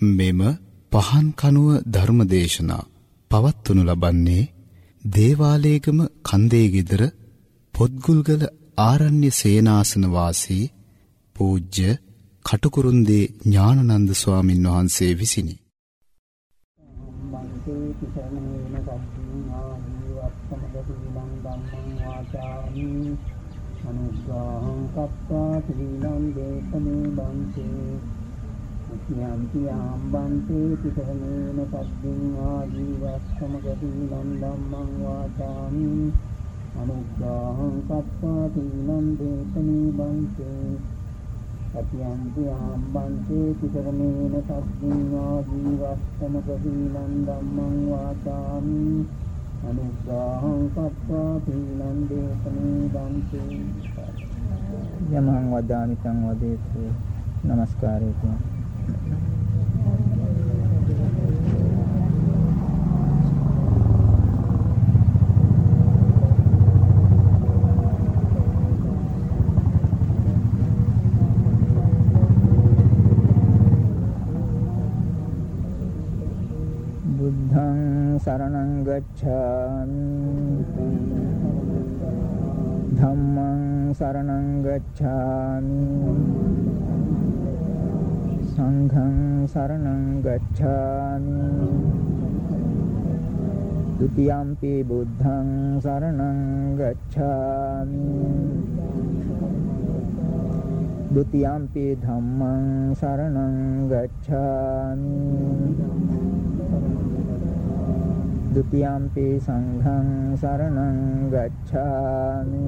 මෙම පහන් කනුව ධර්මදේශනා පවත්වනු ලබන්නේ දේවාලේගම කන්දේ গিදර පොත්ගුල්ගල ආරණ්‍ය සේනාසන වාසී පූජ්‍ය කටුකුරුන්දී ඥානනන්ද ස්වාමින් වහන්සේ විසිනි. අනුග්‍රහං කତ୍වා ත්‍රිලං දේශනේ බන්තේ යන්ති ආම්බන්තේ පිටහනේන සබ්බින් ආජීවස්සමගදී නම් ධම්මං වාචාමි. අනුග්ගාහං කත්වා තීනම් දේශනේ බන්තේ. අතියන්ති ආම්බන්තේ පිටහනේන සබ්බින් ආජීවස්සමගදී නම් ධම්මං වාචාමි. අනුග්ගාහං කත්වා තීනම් දේශනේ බන්තේ. යමං වදාමි තං වදේසු නමස්කාරය කියනවා බුද්ධං සරණං ගච්ඡාමි ධම්මං සරණං ගච්ඡාමි සංඝං සරණං ගච්ඡාමි ဒ ුතියම්පි බුද්ධං සරණං ගච්ඡාමි ဒ ුතියම්පි ධම්මං සරණං ගච්ඡාමි ဒ ුතියම්පි සංඝං සරණං ගච්ඡාමි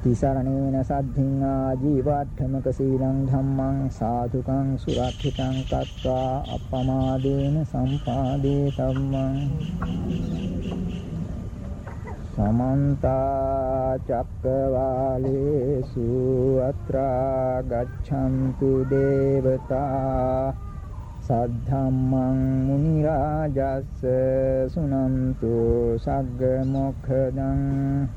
තිසරණේන සද්ධින් ආජීවට්ඨමක සීලං ධම්මං සාධුකං සුරක්ෂිතං කତ୍වා අප්පමාදේන සම්පාදේ ධම්මං සමන්ත චක්කවාලේසු අත්‍රා ගච්ඡන්තු දේවතා සද්ධම්මං මුනි රාජස්ස සුනන්තු සග්ග මොක්ඛදං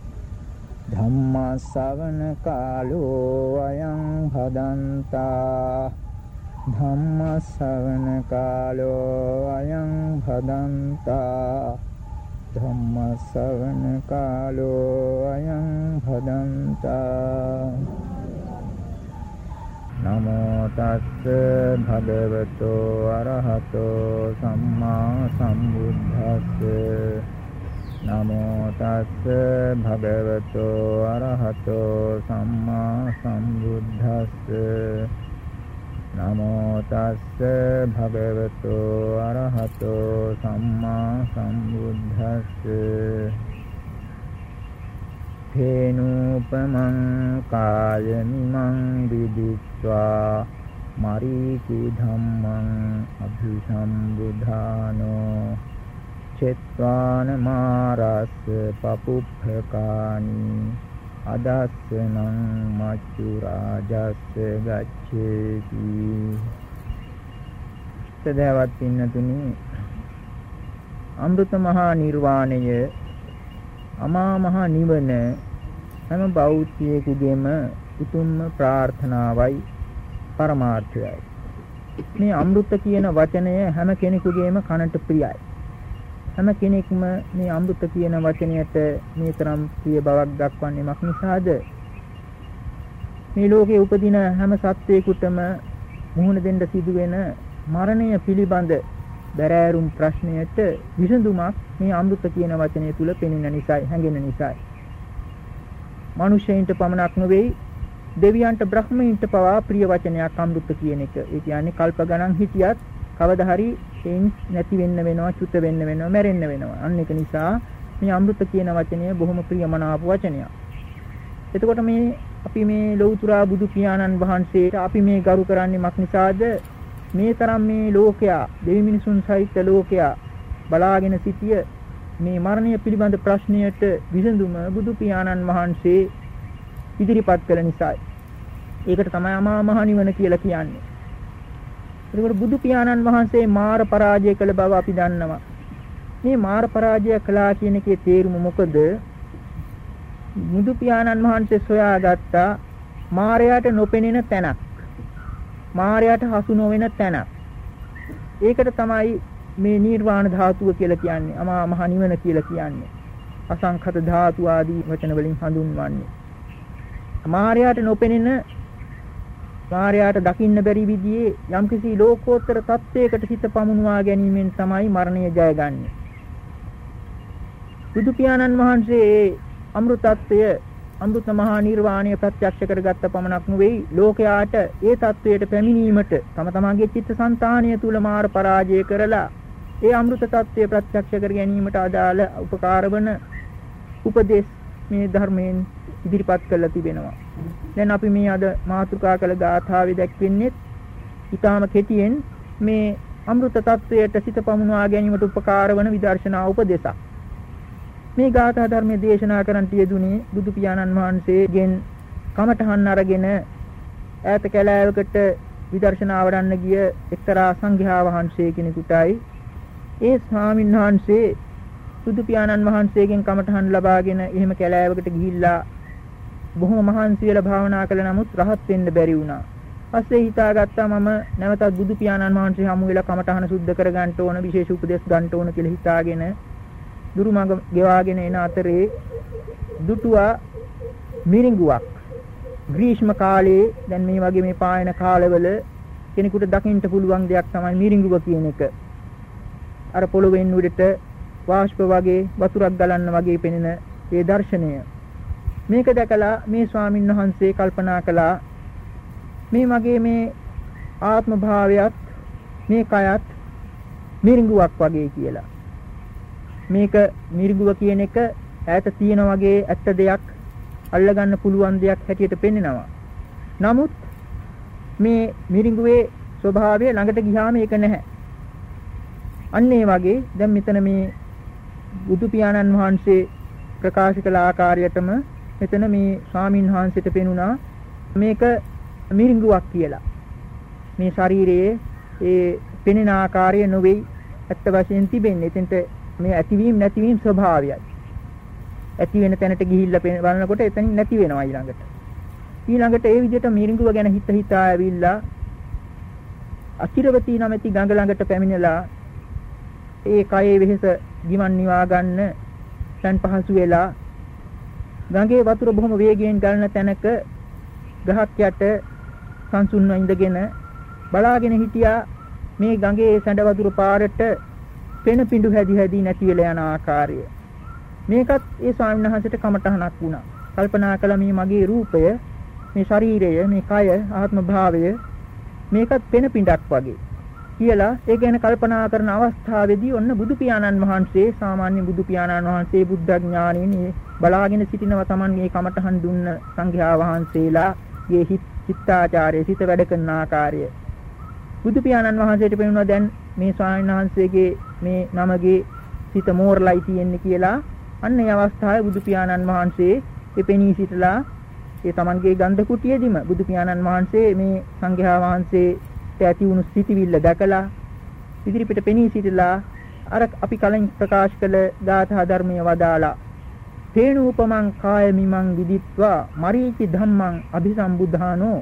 ධම්මස්සවන කාලෝ අයං භදන්තා. ධම්මස්සවන කාලෝ අයං භදන්තා. ධම්මස්සවන කාලෝ අයං භදන්තා. නමෝ තස්ස භගවතෝ අරහතෝ සම්මා සම්බුද්දස්ස. නමෝ තස්ස භගවතෝ අරහතෝ සම්මා සම්බුද්දස්ස. නමෝ තස්ස භගවතෝ අරහතෝ සම්මා සම්බුද්දස්ස. තේනූපමං කායමිමං විදිත්වා. මරීචි ධම්මං අභිසම්බුධානෝ. චෙත්වාන මාරස්ස පපුප්පකානි අදස්සනං මච්චු රාජස්ස ගච්ඡේති සදහවත් පින්නතුනි අමෘත මහා නිර්වාණය අමා මහ නිවන හැම බෞද්ධයෙකුගේම උතුම්ම ප්‍රාර්ථනාවයි පරමාර්ථයයි. මේ අමෘත කියන වචනය හැම කෙනෙකුගේම කනට ප්‍රියයි. හැම කෙනෙක්ම මේ අමෘත කියන වචනයට මේ තරම් ප්‍රිය බවක් දක්වන්නේ මක් නිසාද? මේ ලෝකේ උපදින හැම සත්වයකටම මුහුණ දෙන්න සිදුවෙන මරණය පිළිබඳ බැරෑරුම් ප්‍රශ්නයට විසඳුමක් මේ අමෘත කියන වචනය තුල පෙනෙන නිසායි හැඟෙන නිසායි. මිනිසෙයින්ට පමණක් නෙවෙයි දෙවියන්ට බ්‍රහ්මයින්ට පවා ප්‍රිය වචනයක් අමෘත කියන එක. ඒ කියන්නේ කල්ප ගණන් හිටියත් කවදා හරි එයින් නැති වෙන්න වෙනවා, චුත වෙන්න වෙනවා, මැරෙන්න වෙනවා. අන්න ඒක නිසා මේ අමෘත කියන වචනය බොහොම ප්‍රියමනාප වචනයක්. එතකොට මේ අපි මේ ලෞතුරා බුදු පියාණන් වහන්සේට අපි මේ ගරු කරන්නේ මක් නිසාද? මේ තරම් මේ ලෝකයා දෙවි මිනිසුන් සහිත ලෝකයා බලාගෙන සිටිය මේ මරණය පිළිබඳ ප්‍රශ්නයට විසඳුම බුදු පියාණන් වහන්සේ ඉදිරිපත් කළ නිසායි. ඒකට තමයි අමා මහ නිවන කියලා කියන්නේ. ඒකට බුදු පියාණන් වහන්සේ මාර පරාජය කළ බව අපි දන්නවා. මේ මාර පරාජය කළා කියන එකේ තේරුම මොකද? බුදු පියාණන් වහන්සේ සොයාගත්තා මාරයාට නොපෙනෙන තැනක්. මායයට හසු නොවන තැන. ඒකට තමයි මේ නිර්වාණ ධාතුව කියලා කියන්නේ. අමා මහ නිවන කියලා කියන්නේ. අසංඛත ධාතු ආදී වචන වලින් හඳුන්වන්නේ. මායයට නොපෙනෙන මායාට දකින්න බැරි විදිහේ යම්කිසි ලෝකෝත්තර தත්වයකට හිත පමුණවා ගැනීමෙන් තමයි මරණය ජයගන්නේ. බුදු පියාණන් වහන්සේ අමෘතත්වය අමෘත මහා නිර්වාණය ප්‍රත්‍යක්ෂ කරගත්ත පමණක් නෙවෙයි ලෝකයාට ඒ தත්වයට පැමිණීමට තම තමාගේ චිත්තසංතානය තුල මාර පරාජය කරලා ඒ අමෘත தත්වය ප්‍රත්‍යක්ෂ කර ගැනීමට අදාළ උපකාර වන උපදේශ මේ ධර්මයෙන් ඉදිරිපත් කරලා තිබෙනවා. දැන් අපි මේ අද මාතෘකා කළ ගාථාවේ දැක්වෙන්නේ ඊටාම කෙටියෙන් මේ අමෘත tattවයට සිත පමුණවා ගැනීමට උපකාර වන විදර්ශනා උපදේශක්. මේ ගාථා ධර්මයේ දේශනා කරන්නට යෙදුනේ බුදු පියාණන් වහන්සේගෙන් කමඨහන් අරගෙන ඈත කැලෑවකට විදර්ශනා වඩන්න ගිය එක්තරා සංඝයා වහන්සේ කෙනෙකුටයි ඒ ස්වාමින්වහන්සේ බුදු පියාණන් වහන්සේගෙන් කමඨහන් ලබාගෙන එහෙම කැලෑවකට ගිහිල්ලා බොහොම මහන්සි වෙලා භාවනා කළ නමුත් රහත් වෙන්න බැරි වුණා. පස්සේ හිතාගත්තා මම නැවතත් බුදු පියාණන් වහන්සේ හමු වෙලා කමඨහන සුද්ධ කර ගන්න ඕන විශේෂ උපදෙස් ගන්න ඕන කියලා හිතාගෙන දුරු මඟ ගෙවාගෙන එන අතරේ දුටුවා මිරිඟුවක් ග්‍රීෂ්ම කාලයේ දැන් මේ වගේ මේ පායන කාලවල කෙනෙකුට දකින්න පුළුවන් දෙයක් තමයි මිරිඟුව කියන එක. අර පොළොවෙන් උඩට වාෂ්ප වගේ වතුරක් ගලන්න වගේ පෙනෙන ඒ දර්ශනය. මේක දැකලා මේ ස්වාමින් වහන්සේ කල්පනා කළා මේ මගේ මේ ආත්ම භාවයත් මේ කයත් මිරිඟුවක් වගේ කියලා. මේක මිරිඟුව කියන එක ඈත තියෙන වගේ ඇත්ත දෙයක් අල්ලගන්න පුළුවන් දෙයක් හැටියට පෙන්වෙනවා. නමුත් මේ මිරිඟුවේ ස්වභාවය ළඟට ගියාම ඒක නැහැ. අන්න ඒ වගේ දැන් මෙතන මේ බුදු පියාණන් වහන්සේ ප්‍රකාශ කළ ආකාරයටම මෙතන මේ ස්වාමින් වහන්සේට පෙනුණා මේක මිරිඟුවක් කියලා. මේ ශරීරයේ ඒ පෙනෙන ආකාරය නොවේ ඇත්ත වශයෙන් තිබෙන්නේ. එතෙන්ට මේ ඇතිවීම නැතිවීම ස්වභාවයයි. ඇති වෙන තැනට ගිහිල්ලා බලනකොට එතනින් නැති වෙනවා ඊළඟට. ඊළඟට ඒ විදිහට මිරිඟුව ගැන හිත හිතා ඇවිල්ලා අකිරවතී නැමැති ගඟ ළඟට පැමිණලා ඒ කයේ වෙහෙස ගිමන් නිවා ගන්න තන් පහසු වෙලා ගඟේ වතුර බොහොම වේගයෙන් ගලන තැනක ගහක් යට සංසුන්ව ඉඳගෙන බලාගෙන හිටියා මේ ගඟේ සැඬ වතුර පාරට පෙන පිඬු හැදි හැදි නැති වෙලා යන ආකාරය. මේකත් ඒ ස්වාමීන් වහන්සේට කමටහනක් වුණා. කල්පනා කළා මේ මගේ රූපය, මේ ශරීරය, මේ කය, ආත්ම භාවය මේකත් පෙන පිඬක් වගේ. කියලා ඒ ගැන කල්පනා කරන අවස්ථාවේදී ඔන්න බුදු පියාණන් වහන්සේ සාමාන්‍ය බුදු පියාණන් වහන්සේ බුද්ධ ඥානෙන්නේ බලාගෙන සිටිනවා Tamanගේ කමටහන් දුන්න සංඝයා වහන්සේලාගේ චිත්තාචාරයේ සිත වැඩ කරන ආකාරය. බුදු පියාණන් වහන්සේට පෙනුණා දැන් මේ ස්වාමීන් වහන්සේගේ මේ නමගේ සිත මෝරලයි තියෙන්නේ කියලා. අන්න ඒ අවස්ථාවේ බුදු පියාණන් වහන්සේ එපෙනී සිටලා ඒ Tamanගේ ගන්ධ කුටියේදීම බුදු පියාණන් වහන්සේ මේ සංඝයා වහන්සේට ඇති වුණු සිටිවිල්ල දැකලා ඉදිරිපිට පෙනී සිටලා අර අපි කලින් ප්‍රකාශ කළ ධාතා ධර්මයේ වදාලා තේනූපමං කාය මිමං විදිත්වා මරීචි ධම්මං අභිසම්බුද්ධානෝ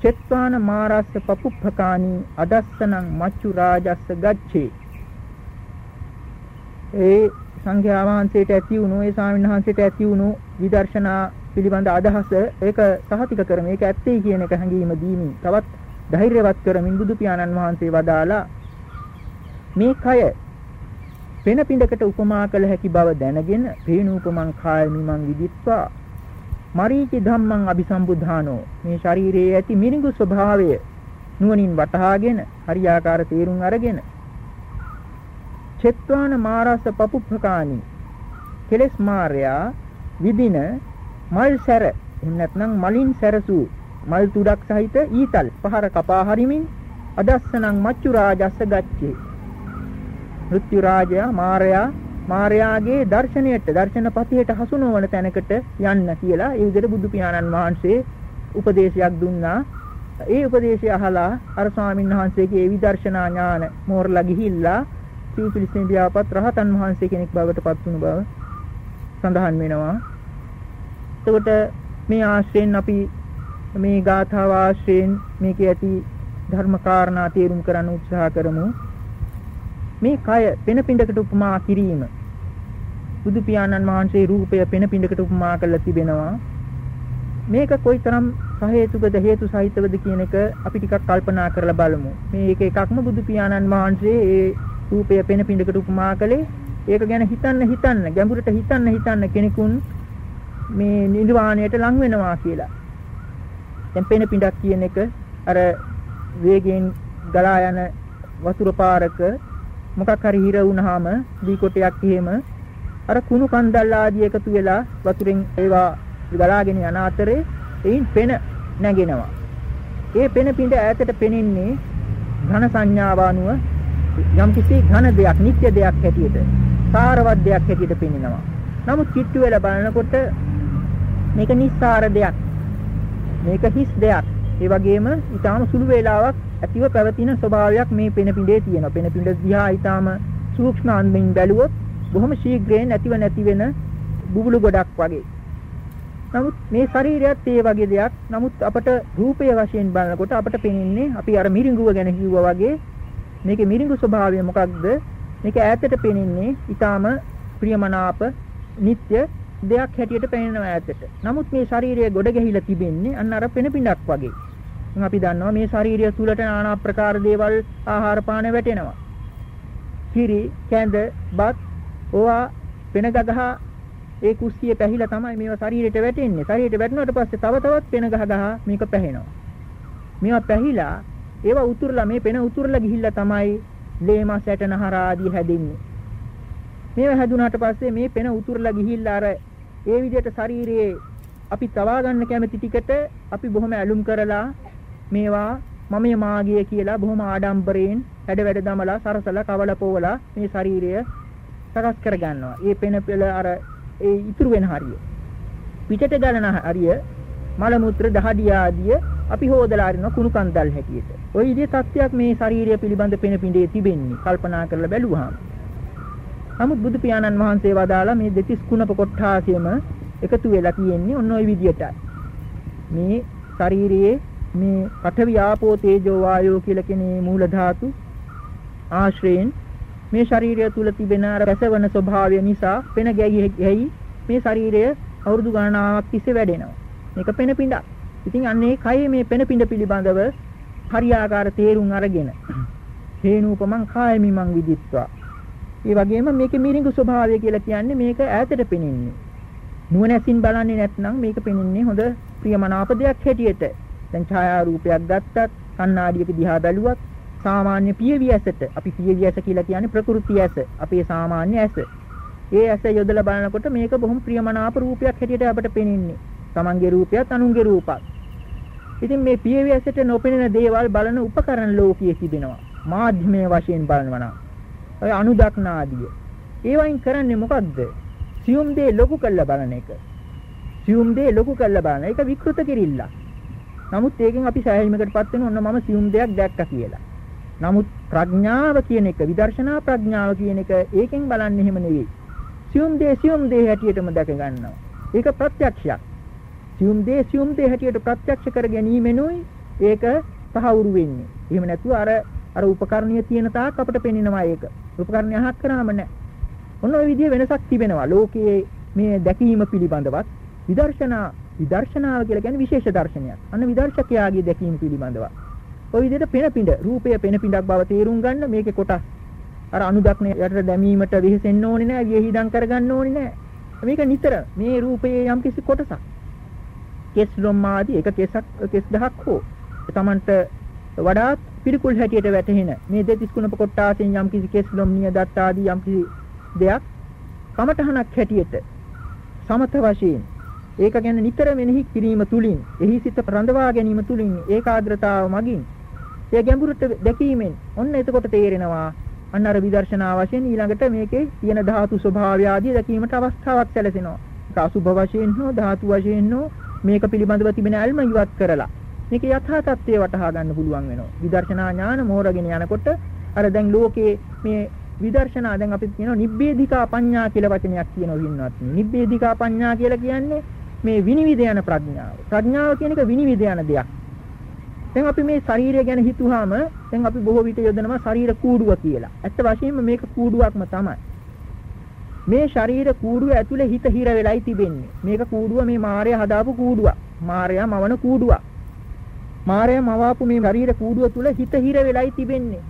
චෙත්වාන මාරස්ස පපුප්පකානි අදස්සනං මච්චු රාජස්ස ගච්ඡේ. ඒ සංඝයා වහන්සේට ඇති වුණු ඒ ස්වාමීන් වහන්සේට ඇති වුණු විදර්ශනා පිළිබඳ අදහස ඒක සහතික කරමින් ඒක ඇත්තේ කියන එක හැඟීම දීමින් තවත් ධෛර්යවත් කරමින් බුදු පියාණන් වහන්සේ වදාලා මේ කය පෙන පිඬකට උපමා කළ හැකි බව දැනගෙන පේනූපමං කාය මිමං විදිත්වා. මරීචි ධම්මං අபிසම්බුද්ධානෝ මේ ශරීරයේ ඇති මිරිඟු ස්වභාවය නුවණින් වටහාගෙන හරියාකාර තේරුම් අරගෙන චෙත්වාන මාරස පපුප්පකානි. කෙලස් මාර්යා විදින මල් සැර එහෙම නැත්නම් මලින් සැරසූ මල් තුඩක් සහිත ඊතල් පහර කපා හරිමින් අදස්සනං මච්චු රාජස්ස ගච්ඡේ මෘත්‍යු රාජයා මාර්යා මාර්යාගේ දර්ශනයට දර්ශනපතියට හසු නොවන තැනකට යන්න කියලා ඒ විදිහට බුදු පියාණන් වහන්සේ උපදේශයක් දුන්නා ඒ උපදේශය අහලා අර ස්වාමීන් වහන්සේගේ ඒ විදර්ශනා ඥාන මෝරලා ගිහිල්ලා සිව්පිලිස්සෙන් ව්‍යාපත් රහතන් වහන්සේ කෙනෙක් බවට පත් වුණු බව සඳහන් වෙනවා. එතකොට මේ ආශ්‍රයෙන් අපි මේ ගාථාව ආශ්‍රයෙන් මේකේ ඇති ධර්ම කාරණා තේරුම් කරන්න උත්සාහ කරමු. මේ කය පෙන පිඬකට උපමා කිරීම බුදු පියාණන් වහන්සේ රූපය පෙන පිඬකට උපමා කරලා තිබෙනවා. මේක කොයිතරම් සහේතුකද හේතු සහිතවද කියන එක අපි ටිකක් කල්පනා කරලා බලමු. මේ එක එකක්ම බුදු පියාණන් වහන්සේ ඒ රූපය පෙන පිඬකට උපමා කළේ ඒක ගැන හිතන්න හිතන්න ගැඹුරට හිතන්න හිතන්න කෙනෙකුන් මේ නිර්වාණයට ලං වෙනවා කියලා. දැන් පෙන පිඬක් කියන එක අර වේගයෙන් ගලා යන වතුර පාරක මොකක් හරි හිර වුණාම දී කොටයක් එහෙම අර කුණු කන්දල් ආදී එකතු වෙලා වතුරෙන් ඒවා ගලාගෙන යන අතරේ එයින් පෙන නැගෙනවා. ඒ පෙන පිඬ ඈතට පෙනෙන්නේ ඝන සංඥාව අනුව යම්කිසි ඝන දෙයක්, නිත්‍ය දෙයක් හැටියට, සාරවත් දෙයක් හැටියට පෙනෙනවා. නමුත් කිට්ටු වෙලා බලනකොට මේක නිස්සාර දෙයක්. මේක හිස් දෙයක්. ඒ වගේම ඊටාම සුළු වේලාවක් ඇතිව පැවතින ස්වභාවයක් මේ පෙන පිඬේ තියෙනවා. පෙන පිඬ දිහා ඊටාම සූක්ෂම අන්දමින් බැලුවොත් බොහොම ශීඝ්‍රයෙන් ඇතිව නැති වෙන බුබුලු ගොඩක් වගේ. නමුත් මේ ශරීරයත් ඒ වගේ දෙයක්. නමුත් අපට රූපය වශයෙන් බලනකොට අපට පෙනෙන්නේ අපි අර මිරිඟුව ගැන කිව්වා වගේ මේකේ මිරිඟු ස්වභාවය මොකක්ද? මේක ඈතට පෙනෙන්නේ ඊටාම ප්‍රියමනාප නিত্য දෙයක් හැටියට පෙනෙනවා ඈතට. නමුත් මේ ශරීරය ගොඩ ගැහිලා තිබෙන්නේ අන්න අර පෙන පිඬක් වගේ. අපි දන්නවා මේ ශාරීරිය තුලට নানা ප්‍රකාර දේවල් ආහාර පාන වැටෙනවා. කිරි, කැඳ, බත් ඕවා පෙන ගගහ ඒ කුස්සිය පැහිලා තමයි මේවා ශරීරයට වැටෙන්නේ. ශරීරයට වැටුණාට පස්සේ තව තවත් පෙන ගහ ගහ මේක පැහෙනවා. මේවා පැහිලා ඒවා උතුරලා මේ පෙන උතුරලා ගිහිල්ලා තමයි ලේමස් ඇටනහර ආදී හැදෙන්නේ. මේවා හැදුනාට පස්සේ මේ පෙන උතුරලා ගිහිල්ලා අර ඒ විදිහට ශරීරයේ අපි තවා ගන්න කැමති ටිකට අපි බොහොම ඇලුම් කරලා මේවා මමයේ මාගිය කියලා බොහොම ආඩම්බරයෙන් හැඩ වැඩ දමලා සරසලා කවල පොවලා මේ ශරීරය සකස් කර ගන්නවා. ඒ පෙන පෙළ අර ඒ ඉතුරු වෙන හරිය. පිටට ගලන හරිය මල මුත්‍ර දහඩිය ආදිය අපි හොදලා අරින කුණු කන්දල් හැටියට. ওই විදිහේ තත්ත්වයක් මේ ශාරීරිය පිළිබඳ පෙන පිඬේ තිබෙන්නේ කල්පනා කරලා බැලුවාම. නමුත් බුදු පියාණන් වහන්සේ වදාලා මේ දෙතිස් කුණප කොට්ටාසියම එකතු වෙලා තියෙන්නේ ඔන්න ওই විදිහටයි. මේ ශාරීරියේ මේ පඨවි ආපෝ තේජෝ වායෝ කියලා කියන මූල ධාතු ආශ්‍රයෙන් මේ ශරීරය තුල තිබෙන අර රසවන ස්වභාවය නිසා පෙන ගැහි මේ ශරීරය අවුරුදු ගණනාවක් තිස්සේ වැඩෙනවා. මේක පෙන පිඬක්. ඉතින් අන්නේ කයේ මේ පෙන පිඬ පිළිබඳව හරියාකාර තේරුම් අරගෙන හේනූපමං කායමිමං විදිත්වා. ඒ වගේම මේකේ මිරිඟු ස්වභාවය කියලා කියන්නේ මේක ඈතට පෙනෙන්නේ. නුවණැසින් බලන්නේ නැත්නම් මේක පෙනෙන්නේ හොඳ ප්‍රියමනාප දෙයක් හැටියට. දැන් ඡායා රූපයක් ගත්තත් කණ්ණාඩියක දිහා බැලුවත් සාමාන්‍ය පියවි ඇසට අපි පියවි ඇස කියලා කියන්නේ ප්‍රകൃති ඇස. අපේ සාමාන්‍ය ඇස. ඒ ඇස යොදලා බලනකොට මේක බොහොම ප්‍රියමනාප රූපයක් හැටියට අපට පේනින්නේ. Tamange රූපයත් අනුන්ගේ රූපත්. ඉතින් මේ පියවි ඇසට නොපෙනෙන දේවල් බලන උපකරණ ලෝකයේ තිබෙනවා. මාධ්‍යමය වශයෙන් බලනවා නම්. ඔය අනුදක්නාදිය. ඒවයින් කරන්නේ මොකද්ද? සියුම් දේ ලොකු කරලා බලන එක. සියුම් දේ ලොකු කරලා බලන එක විකෘත කිරිල්ලක්. නමුත් ඒකෙන් අපි සෑහීමකටපත් වෙන ඔන්න මම සියුම් දෙයක් දැක්කා කියලා. නමුත් ප්‍රඥාව කියන එක විදර්ශනා ප්‍රඥාව කියන එක ඒකෙන් බලන්නේ එහෙම නෙවෙයි. සියුම් දේ සියුම් දේ හැටියටම දැක ගන්නවා. ඒක ප්‍රත්‍යක්ෂයක්. සියුම් දේ සියුම් දේ හැටියට ප්‍රත්‍යක්ෂ කර ගැනීමෙනුයි ඒක තහවුරු වෙන්නේ. එහෙම නැතුව අර අර උපකරණීය තියෙන තාක් අපිට පෙනෙනවා ඒක. උපකරණය අහක් කරාම නැහැ. ඔන්න ඔය විදිහේ වෙනසක් තිබෙනවා. ලෝකයේ මේ දැකීම පිළිබඳවත් විදර්ශනා විදර්ශනාව කියලා කියන්නේ විශේෂ දර්ශනයක්. අන්න විදර්ශකයාගේ දැකීම පිළිබඳව. ඔය විදිහට පෙන පිඬ රූපය පෙන පිඬක් බව තේරුම් ගන්න මේකේ කොටස්. අර අනුදක්න යටට දැමීමට වෙහෙසෙන්න ඕනේ නැහැ, විහිදම් කරගන්න ඕනේ නැහැ. මේක නිතර මේ රූපයේ යම් කිසි කොටසක්. කෙස් ලොම් ආදී එක කෙසක් කෙස් දහක් හෝ තමන්ට වඩාත් පිළිකුල් හැටියට වැටහෙන මේ දෙතිස් කුණප කොටාසෙන් යම් කිසි කෙස් ලොම් නිය දත් ආදී යම් කිසි දෙයක් කමඨහනක් හැටියට සමත වශයෙන් ඒක ගැන නිතර මෙනෙහි කිරීම තුලින් එහි සිත රඳවා ගැනීම තුලින් ඒකාග්‍රතාව මගින් ඒ ගැඹුරට දැකීමෙන් ඔන්න එතකොට තේරෙනවා අන්න අර විදර්ශනා වශයෙන් ඊළඟට මේකේ තියෙන ධාතු ස්වභාවය ආදී දැකීමට අවස්ථාවක් සැලසෙනවා. ඒක අසුභ වශයෙන් හෝ ධාතු වශයෙන් හෝ මේක පිළිබඳව තිබෙන ඇල්ම ඉවත් කරලා මේක යථා තත්ත්වය වටහා ගන්න පුළුවන් වෙනවා. විදර්ශනා ඥාන මෝරගෙන යනකොට අර දැන් ලෝකේ මේ විදර්ශනා දැන් අපි කියනවා නිබ්බේධිකා පඤ්ඤා කියලා වචනයක් කියනවා වින්නවත්. නිබ්බේධිකා පඤ්ඤා කියලා කියන්නේ මේ විනිවිද යන ප්‍රඥාව. ප්‍රඥාව කියන එක විනිවිද යන දෙයක්. දැන් අපි මේ ශරීරය ගැන හිතුවාම දැන් අපි බොහෝ විට යොදනවා ශරීර කූඩුව කියලා. ඇත්ත වශයෙන්ම මේක කූඩුවක්ම තමයි. මේ ශරීර කූඩුව ඇතුලේ හිත හිර වෙලයි තිබෙන්නේ. මේක කූඩුව මේ මායя හදාපු කූඩුවක්. මායя මවන කූඩුවක්. මායя මවාපු මේ ශරීර කූඩුව තුල හිත හිර වෙලයි තිබෙන්නේ.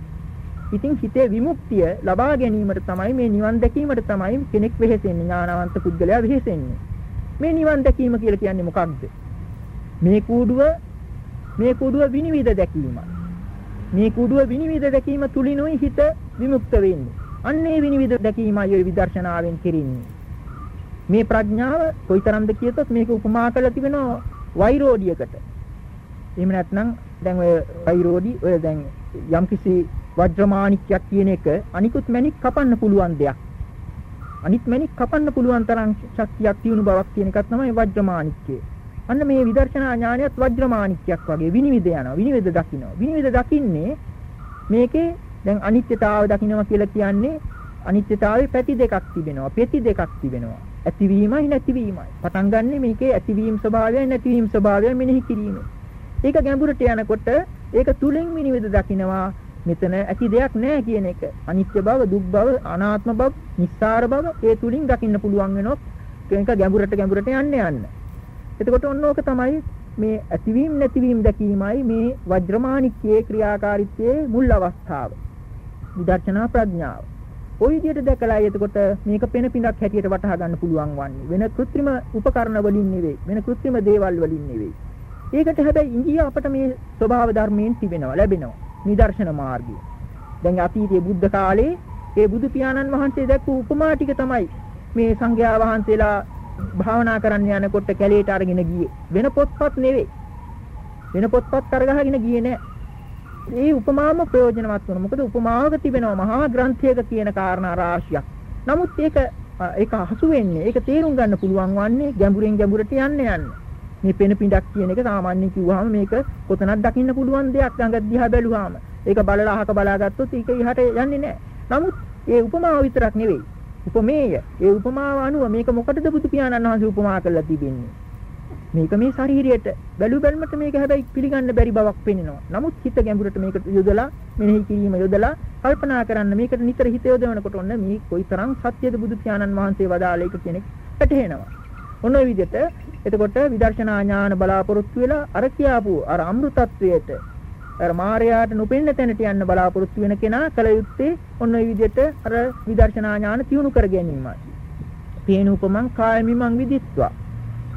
ඉතින් හිතේ විමුක්තිය ලබා ගැනීමට තමයි මේ නිවන් දැකීමට තමයි කෙනෙක් වෙහෙසෙන්නේ ඥානවන්ත පුද්ගලයා වෙහෙසෙන්නේ. මේ නිවන් දැකීම කියලා කියන්නේ මොකක්ද? මේ කූඩුව මේ කූඩුව විනිවිද දැකීම. මේ කූඩුව විනිවිද දැකීම තුලිනුයි හිත විමුක්ත වෙන්නේ. අන්නේ විනිවිද දැකීමයි ඔය විදර්ශනාවෙන් කෙරෙන්නේ. මේ ප්‍රඥාව කොයිතරම්ද කියතොත් මේක උපමා කරලා තිබෙනවා වෛරෝඩියකට. එහෙම නැත්නම් දැන් ඔය වෛරෝඩි ඔය දැන් යම්කිසි වජ්‍රමාණික්යක් කියන එක අනිකුත් මැණික් කපන්න පුළුවන් දෙයක්. අනිත් මැණික් කපන්න පුළුවන් තරම් ශක්තියක් තියුණු බවක් කියන එකක් තමයි වජ්‍රමාණික්කය. අන්න මේ විදර්ශනා ඥානයත් වජ්‍රමාණික්කයක් වගේ විනිවිද යනවා. විනිවිද දකින්නවා. විනිවිද දකින්නේ මේකේ දැන් අනිත්‍යතාවය දකින්නවා කියලා කියන්නේ අනිත්‍යතාවයේ පැති දෙකක් තිබෙනවා. පෙති දෙකක් තිබෙනවා. ඇතිවීමයි නැතිවීමයි. පටන් ගන්නෙ මේකේ ඇතිවීම ස්වභාවයයි නැතිවීම ස්වභාවයයි මෙනෙහි කිරීම. ඒක ගැඹුරට යනකොට ඒක තුලින් මිනිවිද දකිනවා මෙතන ඇති දෙයක් නැහැ කියන එක. අනිත්‍ය බව, දුක් බව, අනාත්ම බව, නිස්සාර බව ඒ තුලින් දකින්න පුළුවන් වෙනොත් ඒක ගැඹුරට ගැඹුරට යන්න යන්න. එතකොට ඔන්න ඕක තමයි මේ ඇතිවීම නැතිවීම දැකීමයි මේ වජ්‍රමාණික්කයේ ක්‍රියාකාරීත්වයේ මුල් අවස්ථාව. විදර්ශනා ප්‍රඥාව. ওই විදිහට දැකලා එතකොට මේක පෙන පිනක් හැටියට වටහා ගන්න පුළුවන් වන්නේ. වෙන કૃත්‍රිම උපකරණ වලින් නෙවෙයි, වෙන કૃත්‍රිම දේවල් වලින් නෙවෙයි. ඒකට හැබැයි ඉංගිය අපට මේ ස්වභාව ධර්මයෙන් තිබෙනවා ලැබෙනවා. නිදර්ශන මාර්ගය. දැන් අතීතයේ බුද්ධ කාලේ ඒ බුදු පියාණන් වහන්සේ දැක්වූ උපමා ටික තමයි මේ සංඝයා වහන්සේලා භාවනා කරන්න යනකොට කැලේට අරගෙන ගියේ. වෙන පොත්පත් නෙවෙයි. වෙන පොත්පත් අරගහගෙන ගියේ නෑ. ඒ උපමාම ප්‍රයෝජනවත් වුණා. මොකද උපමාවක තිබෙනවා මහා ග්‍රන්ථයක කියන කාරණා රාශියක්. නමුත් ඒක ඒක හසු වෙන්නේ ඒක තේරුම් ගන්න පුළුවන් වන්නේ ගැඹුරෙන් ගැඹුරට යන්න යන්න. මේ පෙන පිඬක් කියන එක සාමාන්‍යයෙන් කිව්වහම මේක කොතනක් දකින්න පුළුවන් දෙයක් ළඟ දිහා බැලුවාම. ඒක බලලා අහක බලාගත්තොත් ඒක ඉහට යන්නේ නැහැ. නමුත් ඒ උපමාව විතරක් නෙවෙයි. උපමේය. ඒ උපමාව අනුව මේක මොකටද බුදු පියාණන් වහන්සේ උපමා කරලා තිබෙන්නේ? මේක මේ ශරීරයට බැලු බැලමට මේක හැබැයි පිළිගන්න බැරි බවක් පෙනෙනවා. නමුත් හිත ගැඹුරට මේක යොදලා මෙනෙහි කිරීම යොදලා කල්පනා කරන්න මේකට නිතර හිත යොදවනකොට ඔන්න මේ කොයිතරම් සත්‍යද බුදු පියාණන් වහන්සේ වදාළ එක කෙනෙක් පැටහෙනවා. ඔන්න ඔය විදිහට එතකොට විදර්ශනා ඥාන බලාපොරොත්තු වෙලා අර කියාපු අර අමෘතත්වයට අර මායයට නොපෙන්න තැනට යන්න බලාපොරොත්තු වෙන කෙනා කල යුත්තේ ඔන්න ඔය විදිහට අර විදර්ශනා ඥාන තියුණු කර ගැනීමයි. පේනූපමං කායමිමං විදිත්වා.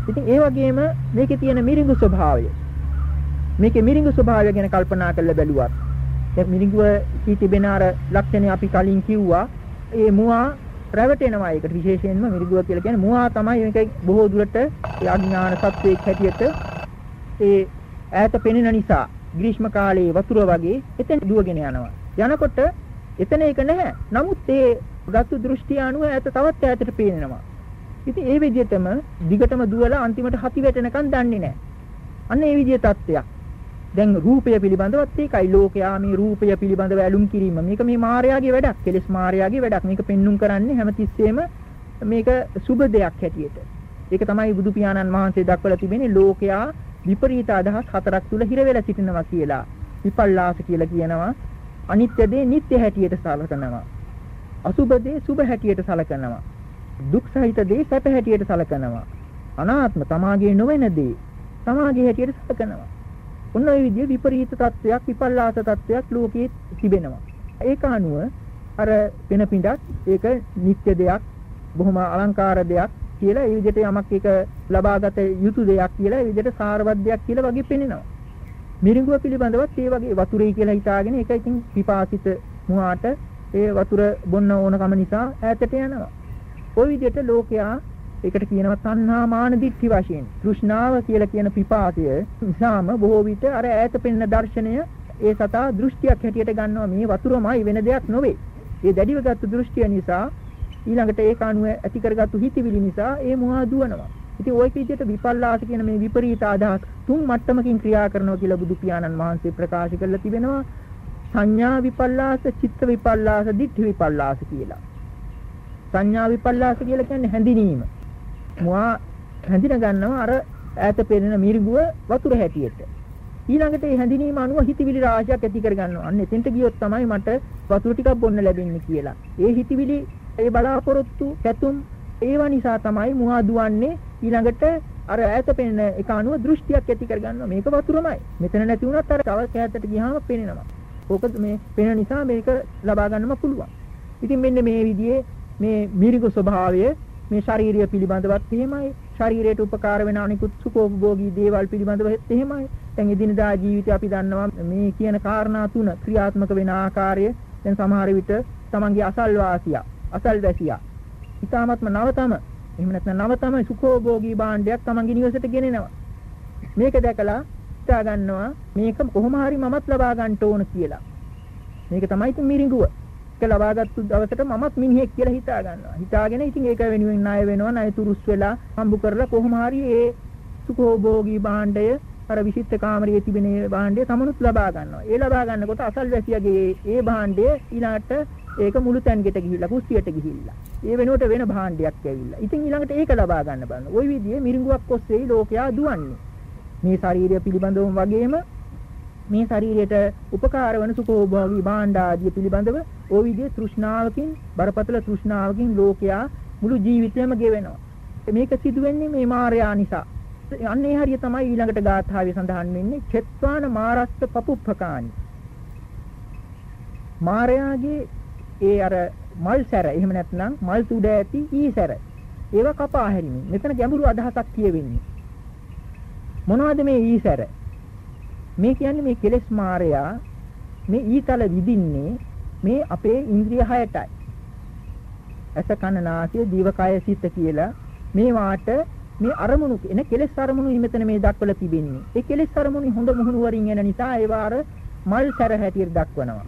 ඉතින් ඒ වගේම මේකේ තියෙන මිරිඟු ස්වභාවය. මේකේ මිරිඟු ස්වභාවය ගැන කල්පනා කරලා බැලුවත් දැන් මිරිඟුව කී තිබෙන අර ලක්ෂණය අපි කලින් කිව්වා. ඒ මුවා රැවටෙනවා ඒකට විශේෂයෙන්ම මිරිඟුව කියලා කියන්නේ මුවා තමයි මේක බොහෝ දුරට ඒ අඥාන සත්වයක් හැටියට ඒ ඈත පෙනෙන නිසා ග්‍රීෂ්ම කාලයේ වතුර වගේ එතන දුවගෙන යනවා. යනකොට එතන ඒක නැහැ. නමුත් ඒ ගත්තු දෘෂ්ටිය අනුව ඈත තවත් ඈතට පේනවා. ඉතින් ඒ විදිහටම දිගටම දුවලා අන්තිමට හති වැටෙනකන් දන්නේ නැහැ. අන්න ඒ විදිහ තත්ත්වයක්. දැන් රූපය පිළිබඳවත් ඒකයි. ලෝකයා මේ රූපය පිළිබඳව ඇලුම් කිරීම. මේක මේ මායාගේ වැඩක්. කෙලෙස් මායාගේ වැඩක්. මේක පෙන්눔 කරන්නේ හැමතිස්සෙම මේක සුබ දෙයක් හැටියට. ඒක තමයි බුදු පියාණන් වහන්සේ දක්වලා තිබෙන්නේ ලෝකයා විපරීත අදහස් හතරක් තුල හිර වෙලා සිටිනවා කියලා. විපල්ලාස කියලා කියනවා. අනිත්‍ය දේ නිට්ටය හැටියට සලකනවා. අසුබ දේ සුබ හැටියට සලකනවා. දුක් සහිත දේ සැප හැටියට සලකනවා. අනාත්ම තමාගේ නොවන දේ තමාගේ හැටියට සලකනවා. ඔන්න ඔය විදිය විපරීත තත්වයක් විපල්ලාස තත්වයක් ලෝකයේ තිබෙනවා. ඒක අනුව අර වෙන පිටක් ඒක නිත්‍ය දෙයක් බොහොම අලංකාර දෙයක් කියලා ඒ විදිහට යමක් ඒක ලබාගත යුතු දෙයක් කියලා ඒ විදිහට සාරවත් දෙයක් කියලා වගේ පෙනෙනවා. මිරිඟුව පිළිබඳවත් ඒ වගේ වතුරේ කියලා හිතාගෙන ඒක ඉතින් පිපාසිත මුවාට ඒ වතුර බොන්න ඕනකම නිසා ඈතට යනවා. ওই විදිහට ලෝකයා ඒකට කියනවා තණ්හා මාන දිට්ඨි වශයෙන්. තෘෂ්ණාව කියලා කියන පිපාසය නිසාම බොහෝ විට අර ඈත පෙනෙන දර්ශනය ඒ සතා දෘෂ්ටියක් හැටියට ගන්නවා මේ වතුරමයි වෙන දෙයක් නොවේ. ඒ දැඩිව ගත්තු දෘෂ්ටිය නිසා ඊළඟට ඒක අනුව ඇති කරගත්තු හිතවිලි නිසා ඒ මොහා දුවනවා. ඉතින් ওই විදිහට විපල්ලාස කියන මේ විපරීත අදහස් තුන් මට්ටමකින් ක්‍රියා කරනවා කියලා බුදු පියාණන් වහන්සේ ප්‍රකාශ කරලා තිබෙනවා. සංඥා විපල්ලාස, චිත්ත විපල්ලාස, දිට්ඨි විපල්ලාස කියලා. සංඥා විපල්ලාස කියලා කියන්නේ හැඳිනීම. මුවා හැඳින ගන්නවා අර ඈත පෙනෙන මිරිගුව වතුර හැටියට. ඊළඟට මේ හැඳිනීම අනුව හිතවිලි රාශියක් ඇති කර ගන්නවා. අන්න එතෙන්ට ගියොත් තමයි මට වතුර ටිකක් බොන්න ලැබෙන්නේ කියලා. ඒ හිතවිලි ඒ බලාපොරොත්තු පැතුම් ඒවා නිසා තමයි මුවා දුවන්නේ ඊළඟට අර ඈත පෙනෙන එක අනුව දෘෂ්ටියක් ඇති කර ගන්නවා. මේක වතුරමයි. මෙතන නැති වුණත් අර තව කැතට ගියාම පෙනෙනවා. ඕක මේ පෙනෙන නිසා මේක ලබා ගන්නම පුළුවන්. ඉතින් මෙන්න මේ විදිහේ මේ මිරිගු ස්වභාවය මේ ශාරීරිය පිළිබඳවත් එහෙමයි. ශරීරයට උපකාර වෙන අනිකුත් සුඛෝපභෝගී දේවල් පිළිබඳවත් එහෙමයි. දැන් එදිනදා ජීවිතේ අපි දන්නවා මේ කියන කාරණා තුන ක්‍රියාත්මක වෙන ආකාරය. දැන් සමහර විට තමන්ගේ අසල්වාසිය අසල්වැසියා ඊටාත්ම නවතම එහෙම නැත්නම් නවතම සුඛෝපභෝගී භාණ්ඩයක් තමන්ගේ නිවසට ගෙනෙනවා. මේක දැකලා හිතා ගන්නවා මේක කොහොම හරි මමත් ලබා ගන්න ඕන කියලා. මේක තමයි මිරිඟුව. එක ලබාගත්තු දවසට මමත් මිනිහෙක් කියලා හිතා ගන්නවා. හිතාගෙන ඉතින් ඒක වෙනුවෙන් ණය වෙනවා ණය තුරුස් වෙලා හම්බ කරලා කොහොම හරි ඒ සුඛෝභෝගී භාණ්ඩය අර විශිෂ්ට කාමරයේ තිබෙන ඒ භාණ්ඩය තමනුත් ලබා ගන්නවා. ඒ ලබා ගන්නකොට අසල්වැසියාගේ ඒ භාණ්ඩය ඊළාට ඒක මුළු තැන්ගෙට ගිහිල්ලා කුස්සියට ගිහිල්ලා. ඒ වෙනුවට වෙන භාණ්ඩයක් ඇවිල්ලා. ඉතින් ඊළඟට ඒක ලබා ගන්න බලන්න. ওই විදිහේ මිරිඟුවක් ඔස්සේ ලෝකයා දුවන්නේ. මේ ශාරීරිය පිළිබඳවම වගේම මේ ශරීරයට උපකාර වන සුඛෝභෝගී භාණ්ඩ ආදී පිළිබඳව ওই විදිහේ තෘෂ්ණාවකින් බරපතල තෘෂ්ණාවකින් ලෝකයා මුළු ජීවිතයම ගෙවෙනවා. මේක සිදුවෙන්නේ මේ මායя නිසා. අන්නේ හරිය තමයි ඊළඟට ගාථාවේ සඳහන් වෙන්නේ චෙත්වාන මාරස්ස පපුප්පකානි. මායයාගේ ඒ අර මල් සැර එහෙම නැත්නම් මල් තුඩ ඇති ඊ සැර ඒවා කපා හැරීම. මෙතන ගැඹුරු අදහසක් කියවෙන්නේ. මොනවද මේ ඊ සැර? මේ කියන්නේ මේ කෙලෙස් මායයා මේ ඊතල විදින්නේ මේ අපේ ඉන්ද්‍රිය හයටයි. ඇස කන නාසය දිවකය සිත කියලා මේ වාට මේ අරමුණු එන කෙලෙස් අරමුණු මෙතන මේ දක්වලා තිබෙන්නේ. ඒ කෙලෙස් අරමුණු හොඳ මුහුණු වරින් එන නිසා ඒවා අර මල් සැර හැටියට දක්වනවා.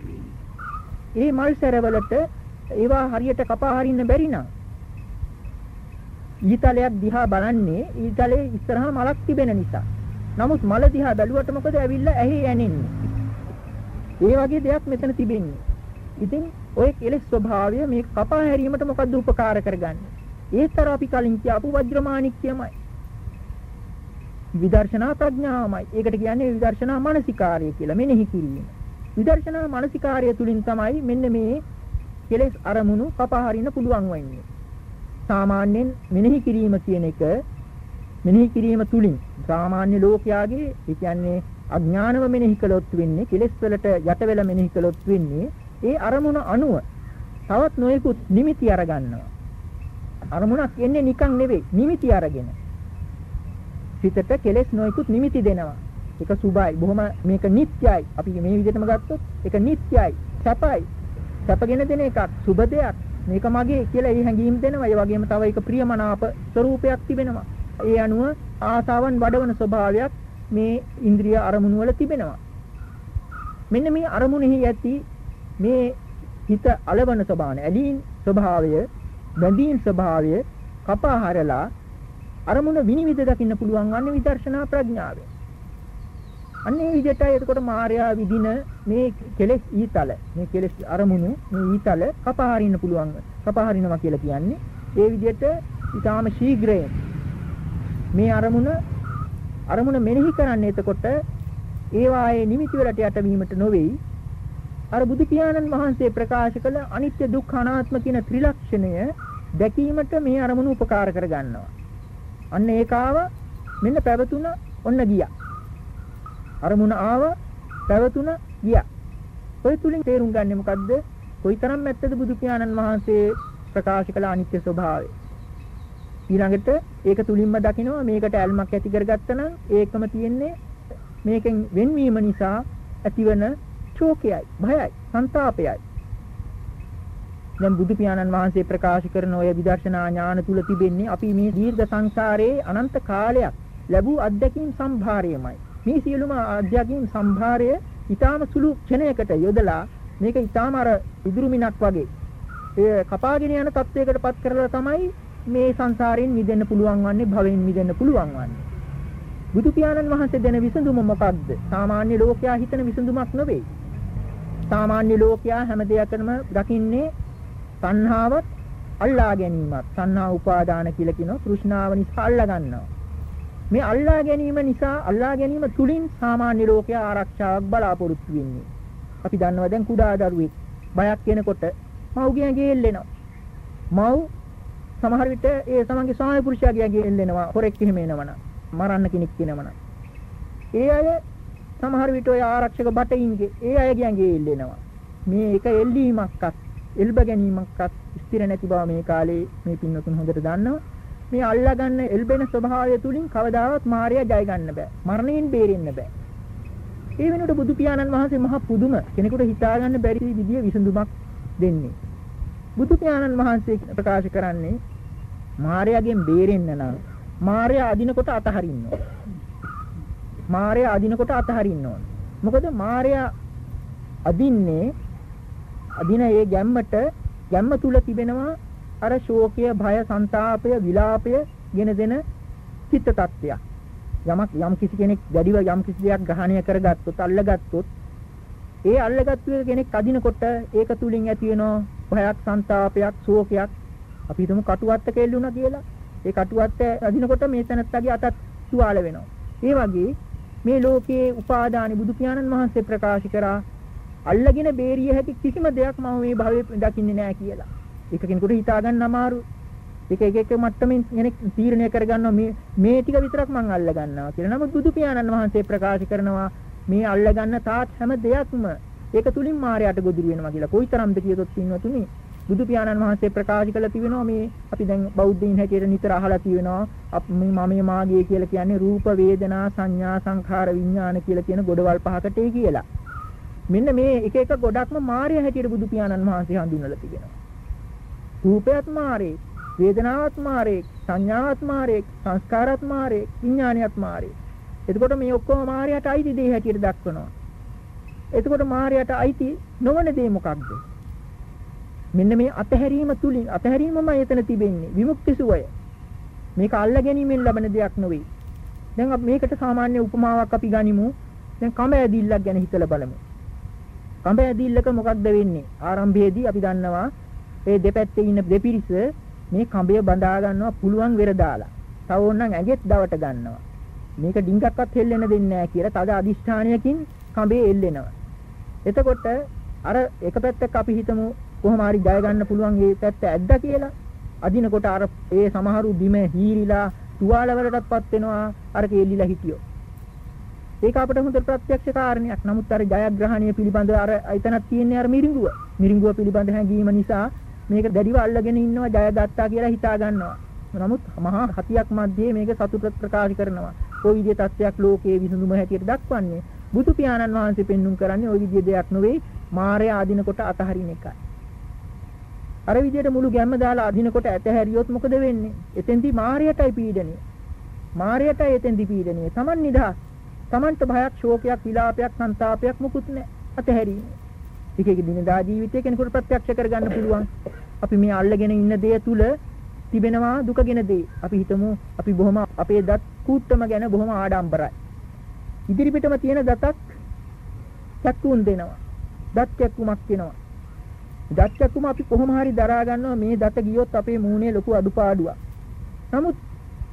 ඒ මල් සැරවලට ඒවා හරියට කපා හරින්න බැරි නම් ඊතලයක් දිහා බලන්නේ ඊතලේ ඉස්සරහා මලක් තිබෙන නිසා. නමුත් මල දිහා බැලුවට මොකද ඇවිල්ලා ඇහි ඇනින්නේ. ඒ වගේ දෙයක් මෙතන තිබෙන්නේ. ඉතින් ඔය කෙලෙස් ස්වභාවය මේ කපා හැරීමට මොකද්ද උපකාර කරගන්නේ? ඒතර අපි කලින් කියපු වජ්‍රමාණික්‍යමයි. විදර්ශනා ප්‍රඥාවමයි. ඒකට කියන්නේ විදර්ශනා මානසිකාර්යය කියලා මෙනෙහි කිරීම. විදර්ශනා මානසිකාර්යය තුලින් තමයි මෙන්න මේ කෙලෙස් අරමුණු කපා හරින්න පුළුවන් වෙන්නේ. සාමාන්‍යයෙන් මෙනෙහි කිරීම කියන එක මෙනෙහි කිරීම තුලින් සාමාන්‍ය ලෝකයාගේ ඒ කියන්නේ අඥානව මෙනෙහි කළොත් වෙන්නේ කෙලෙස් වලට යට වෙලා මෙනෙහි කළොත් වෙන්නේ ඒ අරමුණ අනුව තවත් නොයෙකුත් නිමිති අරගන්නවා අරමුණක් එන්නේ නිකන් නෙවෙයි නිමිති අරගෙන සිතට කෙලෙස් නොයෙකුත් නිමිති දෙනවා ඒක සුභයි. බොහොම මේක නිට්ටයයි. අපි මේ විදිහටම ගත්තොත් ඒක නිට්ටයයි. සැපයි. සැපගෙන දෙන එකක්. සුභ දෙයක්. මේක මගේ කියලා ඒ හැඟීම් දෙනවා. ඒ වගේම තව එක ප්‍රියමනාප ස්වરૂපයක් තිබෙනවා. ඒ අනුව ආසාවන් වඩවන ස්වභාවයක් මේ ඉන්ද්‍රිය අරමුණු වල තිබෙනවා. මෙන්න මේ අරමුණෙහි ඇති මේ හිත అలවන ස්වභාවය, ඇලීම් ස්වභාවය, බැඳීම් ස්වභාවය කපා හරලා අරමුණ විනිවිද දකින්න පුළුවන් වන්නේ විදර්ශනා ප්‍රඥාවෙන්. අන්නේ විදිහටයි එතකොට මාර්යා විදින මේ කෙලෙස් ඊතල මේ කෙලෙස් අරමුණු මේ ඊතල කපා හරින්න පුළුවන්. කපා හරිනවා කියලා කියන්නේ ඒ විදිහට ඊටාම ශීඝ්‍රයෙන් මේ අරමුණ අරමුණ මෙනෙහි කරන්නේ එතකොට ඒවායේ නිමිති වලට යටවීමට නොවේයි අර බුදු පියාණන් වහන්සේ ප්‍රකාශ කළ අනිත්‍ය දුක්ඛ අනාත්ම කියන ත්‍රිලක්ෂණය දැකීමට මේ අරමුණු උපකාර කර ගන්නවා. අන්න ඒකාව මෙන්න පැවතුන ඔන්න ගියා. අරමුණ ආව පැවතුන ගියා. ඔය තුලින් තේරුම් ගන්නේ මොකද්ද? කොයිතරම් ඇත්තද බුදු පියාණන් වහන්සේ ප්‍රකාශ කළ අනිත්‍ය ස්වභාවය. ඊළඟට ඒක තුලින්ම දකිනවා මේකට ඇල්මක් ඇති කරගත්තා නම් ඒකම තියෙන්නේ මේකෙන් වෙන්වීම නිසා ඇතිවන ශෝකයයි භයයි ਸੰతాපයයි දැන් බුදු පියාණන් වහන්සේ ප්‍රකාශ කරන ඔය විදර්ශනා ඥාන තුල තිබෙන්නේ අපි මේ දීර්ඝ සංසාරයේ අනන්ත කාලයක් ලැබූ අත්දැකීම් සම්භාරයමයි. මේ සියලුම අත්දැකීම් සම්භාරය ඊටාම සුළු ක්ෂණයකට යොදලා මේක ඊටාම අර ඉදිරිමිනක් වගේ ඒ කපාගෙන යන තත්වයකටපත් කරලා තමයි මේ සංසාරයෙන් මිදෙන්න පුළුවන් වන්නේ භවෙන් මිදෙන්න පුළුවන් වන්නේ බුදු පියාණන් වහන්සේ දෙන විසඳුම මොකක්ද? සාමාන්‍ය ලෝකයා හිතන විසඳුමක් නෙවෙයි. සාමාන්‍ය ලෝකයා හැම දෙයකටම දකින්නේ තණ්හාවත් අල්ලා ගැනීමත්. තණ්හා උපාදාන කියලා කියනවා තෘෂ්ණාව නිසා අල්ලා ගන්නවා. මේ අල්ලා ගැනීම නිසා අල්ලා ගැනීම තුලින් සාමාන්‍ය ලෝකයා ආරක්ෂාවක් බලාපොරොත්තු වෙන්නේ. අපි දන්නවා දැන් කුඩා දරුවෙක් බයක් වෙනකොට මව්ගේ ගේල්ලෙනවා. මව් සමහර විට ඒ තමන්ගේ ස්වාමි පුරුෂයාගේ ගේල්ලෙනවා. හොරෙක් එහෙම එනවනම්. මරන්න කෙනෙක් වෙනවනම්. ඒ අය සමහර විට ඔය ආරක්ෂක බටයින්ගේ ඒ අයගේ ඇඟේ එල්ලෙනවා. මේ එක එල්ලීමක්වත් එල්බ ගැනීමක්වත් ස්ථිර නැති බව මේ කාලේ මේ පින්නතුන් හොඳට දන්නවා. මේ අල්ලාගන්න එල්බෙන ස්වභාවය තුලින් කවදාවත් මායя ජය ගන්න බෑ. මරණයෙන් බේරෙන්න බෑ. ඒ වෙනුවට බුදු පියාණන් වහන්සේ මහා පුදුම කෙනෙකුට හිතාගන්න බැරි විදිය විසඳුමක් දෙන්නේ. බුදු පියාණන් වහන්සේ ප්‍රකාශ කරන්නේ මායාවෙන් බේරෙන්න නම් මායාව අදිනකොට අතහරින්න ඕන. මායාව අදිනකොට අතහරින්න ඕන. මොකද මායාව අදින්නේ අදින ඒ ගැම්මට ගැම්ම තුල තිබෙනවා අර ශෝකය, භය, ਸੰతాපය, විලාපය ගෙන දෙන චිත්ත tattya. යමක් යම් කිසි කෙනෙක් දැඩිව යම් කිසි දෙයක් ග්‍රහණය කරගත්තොත් අල්ලගත්තොත් ඒ අල්ලගත්තු කෙනෙක් අදිනකොට ඒක තුලින් ඇති වෙනවා භයක්, ਸੰతాපයක්, ශෝකයක් අපි හිතමු කටුවත්ත කෙල්ලුණා කියලා. ඒ කටුවත්ත අදිනකොට මේ තැනත්තගේ අතත් තුවාල වෙනවා. ඒ වගේ මේ ලෝකයේ උපාදානි බුදු පියාණන් වහන්සේ ප්‍රකාශ කරා අල්ලගෙන බේරිය හැකි කිසිම දෙයක් මම මේ භවයේ දකින්නේ නැහැ කියලා. ඒක කෙනෙකුට හිතා ගන්න අමාරු. ඒක එක එක මට්ටමින් කෙනෙක් තීරණය කරගන්නවා මේ මේ ටික විතරක් මං අල්ල ගන්නවා කියලා. නමුත් බුදු පියාණන් වහන්සේ ප්‍රකාශ කරනවා මේ අල්ල ගන්න තාත් හැම දෙයක්ම ඒක තුලින් මායයට ගොදුරු වෙනවා කියලා. කොයිතරම්ද කියතොත් පින්වතුනි බුදු පියාණන් වහන්සේ ප්‍රකාශ කළ තිබෙනවා මේ අපි දැන් බෞද්ධයින් හැටියට නිතර අහලා තියෙනවා මේ මමයේ මාගේ කියලා කියන්නේ රූප වේදනා සංඥා සංඛාර විඥාන කියලා කියන ගොඩවල් පහකට කියලා. මෙන්න මේ එක එක ගොඩක්ම මායя හැටියට බුදු පියාණන් වහන්සේ හඳුන්වලා තිබෙනවා. රූපයත් මාරේ, වේදනාවත් මාරේ, සංඥාවත් මාරේ, සංස්කාරත් මාරේ, විඥානියත් මාරේ. එතකොට මේ ඔක්කොම මායයට අයිති දේ හැටියට දක්වනවා. එතකොට මායයට අයිති නොවන දේ මොකක්ද? මෙන්න මේ අතහැරීම තුලින් අතහැරීමමයි එතන තිබෙන්නේ විමුක්ති සුවය. මේක අල්ල ගැනීමෙන් ලබන දෙයක් නෙවෙයි. දැන් අපි මේකට සාමාන්‍ය උපමාවක් අපි ගනිමු. දැන් කඹ ඇදිල්ලක් ගැන හිතලා බලමු. කඹ ඇදිල්ලක මොකක්ද වෙන්නේ? ආරම්භයේදී අපි දන්නවා ඒ දෙපැත්තේ ඉන්න දෙපිරිස මේ කඹය බඳා ගන්නවා පුළුවන් වෙර දාලා. තව ඕනනම් ඇඟෙත් දවට ගන්නවා. මේක ඩිංගක්වත් හෙල්ලෙන්න දෙන්නේ නැහැ කියලා තද අදිෂ්ඨානයකින් කඹේ එල්ලෙනවා. එතකොට අර එක පැත්තක අපි හිතමු කොහොම හරි ජය ගන්න පුළුවන් ඒ පැත්ත ඇද්දා කියලා? අදිනකොට අර ඒ සමහරු බිම හීරිලා තුවාල වලටත්පත් වෙනවා. අර කෙල්ලිලා හිටියෝ. ඒක අපිට හොඳ ප්‍රත්‍යක්ෂ කාරණයක්. නමුත් අර ජයග්‍රහණය පිළිබඳ අර එතනක් තියෙන්නේ අර මිරිඟුව. මිරිඟුව පිළිබඳ හැඟීම නිසා මේක දැඩිව අල්ලගෙන ඉන්නවා ජය දත්තා කියලා හිතා ගන්නවා. නමුත් මහා හතියක් මැද්දේ මේක සතුට ප්‍රකාශ කරනවා. ওই විදිහේ තත්ත්වයක් ලෝකයේ විසඳුම හැටියට දක්වන්නේ බුදු පියාණන් වහන්සේ පෙන්눔 කරන්නේ ওই විදිහේ දෙයක් නෙවෙයි. මාය ආධින කොට අතහරින එකයි. අර විදිහට මුළු ගැම්ම දාලා අදිනකොට ඇතහැරියොත් මොකද වෙන්නේ? එතෙන්දී මායයටයි පීඩනය. මායයටයි එතෙන්දී පීඩනය. Taman නිදහස්. Tamanට භයක්, ශෝකයක්, විලාපයක්, ਸੰతాපයක් මුකුත් නැහැ. අතහැරීම. එක එක දිනදා ජීවිතේ කෙනෙකුට ප්‍රත්‍යක්ෂ කරගන්න පුළුවන්. අපි මේ අල්ලගෙන ඉන්න දේ තුල තිබෙනවා දුකගෙන දේ. අපි හිතමු අපි බොහොම අපේ දත් කූට්ටම ගැන බොහොම ආඩම්බරයි. ඉදිරි පිටම තියෙන දතක් චක්කුන් දෙනවා. දත් චක්කුමක් වෙනවා. දත් චක්කුම අපි කොහොම හරි දරා ගන්නවා මේ දත ගියොත් අපේ මූණේ ලොකු අඩුපාඩුවක්. නමුත්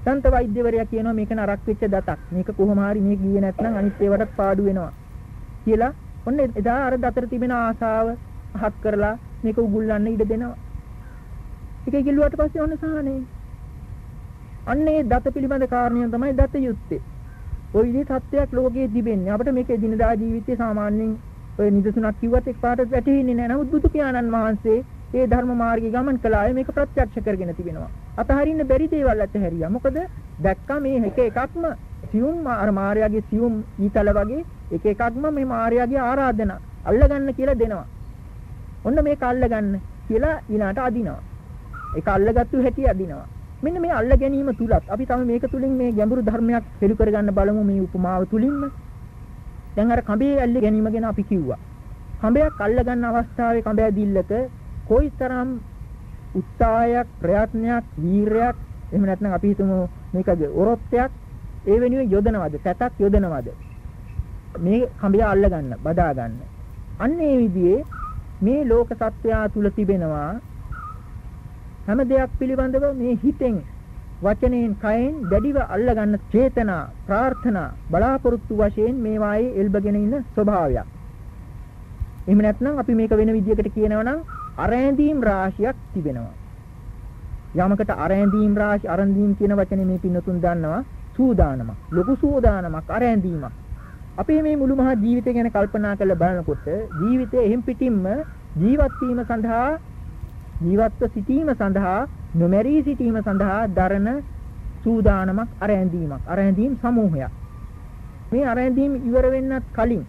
දන්ත වෛද්‍යවරයා කියනවා මේක නරක් වෙච්ච දතක්. මේක කොහොම හරි මේ ගියේ නැත්නම් අනිත් ඒවාටත් පාඩු වෙනවා. කියලා ඔන්න එදා අර දතර තිබෙන ආසාව අහක් කරලා මේක උගුල්ලන්න ඉඩ දෙනවා. ඒක ගිල්ලුවට පස්සේ ඔන්න සාහනේ. අන්න ඒ දත පිළිබඳ කාරණිය තමයි දත යුත්තේ. ওই විදිහේ තත්ත්වයක් ලෝකයේ තිබෙන්නේ. අපිට මේක දිනදා ජීවිතයේ සාමාන්‍යයෙන් ඔය නිදසුනක් කිව්වත් එක්පාරට වැටහෙන්නේ නැහැ. නමුත් බුදු පියාණන් වහන්සේ ඒ ධර්ම මාර්ගයේ ගමන් කළාය මේක ප්‍රත්‍යක්ෂ කරගෙන තිබෙනවා. අතහරින්න බැරි දේවල් අතහැරියා. මොකද දැක්කා මේ එක එකක්ම සියුම් අර මාර්යාගේ සියුම් ඊතල වගේ එක එකක්ම මේ මාර්යාගේ ආරාධනා අල්ලගන්න කියලා දෙනවා. ඔන්න මේක අල්ලගන්න කියලා ඊළාට අදිනවා. ඒක අල්ලගත්තු හැටි අදිනවා. මෙන්න මේ අල්ල ගැනීම තුලත් අපි තම මේක තුලින් මේ ගැඹුරු ධර්මයක් පිළි කරගන්න බලමු මේ උපමාව තුලින්ම. දැන් අර කඹේ ඇල්ල ගැනීම ගැන අපි කිව්වා. කඹයක් අල්ල ගන්න අවස්ථාවේ කඹය දිල්ලක කොයිතරම් උත්සාහයක්, ප්‍රයත්නයක්, වීරයක් එහෙම නැත්නම් අපි හිතමු මේකගේ ඔරොත්යක් ඒ වෙනුවෙන් යොදනවද? සැතක් යොදනවද? මේ කඹය අල්ල ගන්න, බදා ගන්න. අන්න ඒ විදිහේ මේ ලෝක සත්‍යය තුල තිබෙනවා හැම දෙයක් පිළිබඳව මේ හිතෙන් වචනයෙන් කයෙන් දැඩිව අල්ලගන්න චේතනා ප්‍රාර්ථනා බලාපොරොත්තු වශයෙන් මේවායේ එල්බගෙන ඉන්න ස්වභාවයක්. එහෙම නැත්නම් අපි මේක වෙන විදිහකට කියනවා නම් අරැඳීම් රාශියක් තිබෙනවා. යමකට අරැඳීම් රාශි අරැඳීම් කියන වචනේ මේ පින්නතුන් දන්නවා සූදානමක්. ලොකු සූදානමක් අරැඳීමක්. අපේ මේ මුළු මහා ජීවිතය ගැන කල්පනා කරලා බලනකොට ජීවිතයේ එහෙම් පිටින්ම ජීවත් වීම සඳහා ජීවත්ව සිටීම සඳහා නොමැරී සිටීම සඳහා දරන සූදානමක් අරැඳීමක්. අරැඳීම් සමූහයක්. මේ අරැඳීම් ඉවර වෙන්නත් කලින්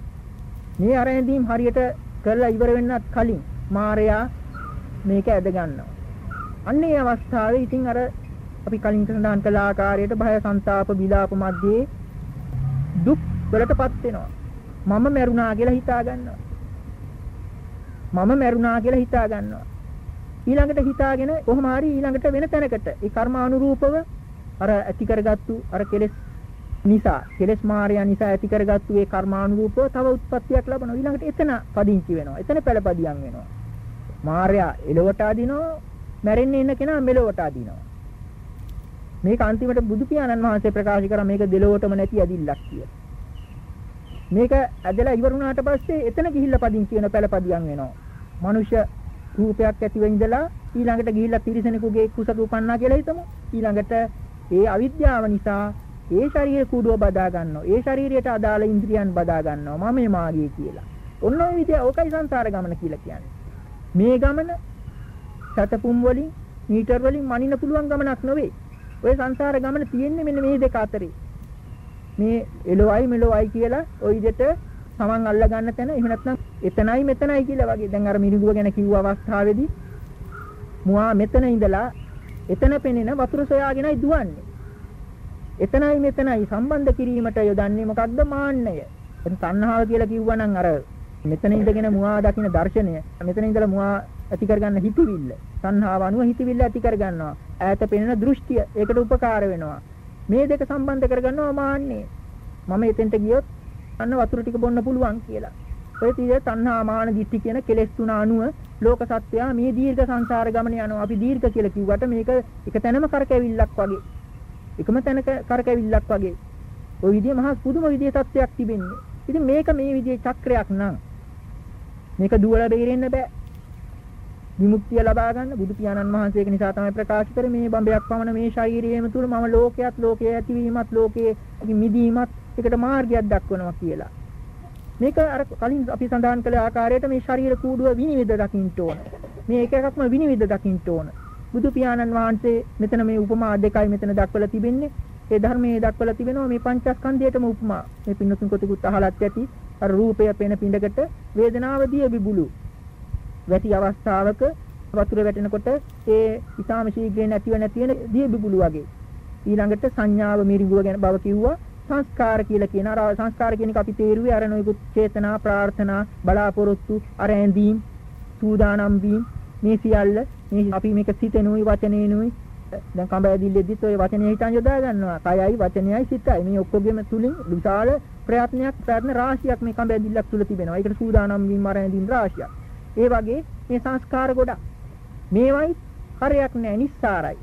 මේ අරැඳීම් හරියට කරලා ඉවර වෙන්නත් කලින් මායයා මේක ඇද ගන්නවා. අන්න ඒ අවස්ථාවේ ඉතින් අර අපි කලින් සඳහන් කළ ආකාරයට භය සංతాප විලාප මැද්දේ දුක් වලටපත් වෙනවා. මම මැරුණා කියලා හිතා ගන්නවා. මම මැරුණා කියලා හිතා ගන්නවා. ඊළඟට හිතාගෙන කොහොම හරි ඊළඟට වෙන තැනකට. ඒ කර්මානුරූපව අර ඇති කරගත්තු අර කෙලෙස් නිසා කෙලෙස් මායя නිසා ඇති කරගත්තු ඒ කර්මානුරූපව තව උත්පත්තියක් ලබනවා. ඊළඟට එතන පදිංචි වෙනවා. එතන පළපදියම් වෙනවා. මායя එලවට අදිනවා මැරෙන්නේ ඉන්න කෙනා මෙලවට අදිනවා. මේක අන්තිමට බුදු පියාණන් වහන්සේ ප්‍රකාශ කරා මේක දෙලොවටම නැති ඇදිල්ලක් කියලා. මේක ඇදලා ඉවරුණාට පස්සේ එතන ගිහිල්ලා පදිංචි වෙන පළපදියම් වෙනවා. මනුෂ්‍ය රූපයක් ඇතිව ඉඳලා ඊළඟට ගිහිල්ලා තිරිසනෙකුගේ කුසක උපන්නා කියලා හිතමු. ඊළඟට ඒ අවිද්‍යාව නිසා ඒ ශරීරය කුඩුව බදා ගන්නවා. ඒ ශරීරයට අදාළ ඉන්ද්‍රියන් බදා ගන්නවා. මම මාගේ කියලා. ඔන්න ඔය විදිය ඕකයි සංසාර ගමන කියලා කියන්නේ. මේ ගමන සතපුම් වලින් මීටර් වලින් මනින්න පුළුවන් ගමනක් නෙවෙයි. ඔය සංසාර ගමන තියෙන්නේ මෙන්න මේ දෙක අතරේ. මේ එළොවයි මෙලොවයි කියලා ওই විදිහට Taman අල්ල ගන්න තැන. එහෙම නැත්නම් එතනයි මෙතනයි කියලා වගේ. දැන් අර මිරිඟුව ගැන කිව්ව අවස්ථාවේදී මුවා මෙතන ඉඳලා එතන පෙනෙන වතුර සොයාගෙනයි දුවන්නේ. එතනයි මෙතනයි සම්බන්ධ කිරීමට යොදන්නේ මොකක්ද මාන්නය. එතන තණ්හාව කියලා කිව්වනම් අර මෙතන ඉඳගෙන මුවා දකින්න දර්ශනය මෙතන ඉඳලා මුවා ඇති කරගන්න හිතවිල්ල තණ්හාව අනුව හිතවිල්ල ඇති කරගන්නවා. ඈත පෙනෙන දෘෂ්ටිය ඒකට උපකාර වෙනවා. මේ දෙක සම්බන්ධ කරගන්නවා මාන්නේ මම එතෙන්ට ගියොත් අන්න වතුර ටික බොන්න පුළුවන් කියලා. ඔය තිය තණ්හා මාන දිට්ඨි කියන කෙලෙස් තුන අනුව ලෝක සත්‍යය මේ දීර්ඝ සංසාර ගමන යනවා. අපි දීර්ඝ කියලා කිව්වට මේක එක තැනම කරකැවිල්ලක් වගේ. එකම තැනක කරකැවිල්ලක් වගේ. ওই විදිය මහා පුදුම විදිය තත්ත්වයක් තිබෙන්නේ. ඉතින් මේක මේ විදියේ චක්‍රයක් නම් මේක දුවලා බේරෙන්න බෑ. විමුක්තිය ලබා ගන්න බුදු පියාණන් වහන්සේ ඒක නිසා තමයි ප්‍රකාශ කරේ මේ බඹයක් පමණ මේ ශරීරයේම තුල මම ලෝකයක් ලෝකයේ ඇතිවීමත් ලෝකයේ මිදීමත් ඒකට මාර්ගයක් දක්වනවා කියලා. මේක අර කලින් අපි සඳහන් කළ ආකාරයට මේ ශරීර කූඩුව විනිවිද දකින්න ඕන. මේ එක එකක්ම විනිවිද දකින්න ඕන. බුදු පියාණන් වහන්සේ මෙතන මේ උපමා දෙකයි මෙතන දක්වලා තිබෙන්නේ. ඒ ධර්මයේ දක්වලා තිබෙනවා මේ පංචස්කන්ධයටම උපමා. මේ පින්නතුන් කොටිකුත් අහලත් ඇති. අර රූපය පෙන පිඬකට වේදනාව දිය බිබුලු. වැටි අවස්ථාවක වතුර වැටෙනකොට ඒ ඊටාම ශීඝ්‍රයෙන් නැතිව නැති වෙන දිය බිබුලු වගේ. ඊළඟට සංඥාව මිරිඟුව ගැන බව කිව්වා. සංස්කාර කියලා කියන අර සංස්කාර කියන එක අපි තේරුවේ අර නොයෙකුත් චේතනා ප්‍රාර්ථනා බලාපොරොත්තු අර ඇඳීම් සූදානම් වීම මේ සියල්ල මේ අපි මේක සිතෙනුයි වචනේනුයි දැන් කඹ ඇදිල්ලෙදිත් ඔය වචනේ හිතන් යොදා ගන්නවා. කයයි වචනයයි සිතයි. මේ ඔක්කොගෙම තුලින් විශාල ප්‍රයත්නයක් ප්‍රයත්න රාශියක් මේ කඹ ඇදිල්ලක් තුල තිබෙනවා. ඒකට සූදානම් වීම අර ඇඳීම් රාශියක්. ඒ වගේ මේ සංස්කාර ගොඩක්. මේවයි හරයක් නැහැ නිස්සාරයි.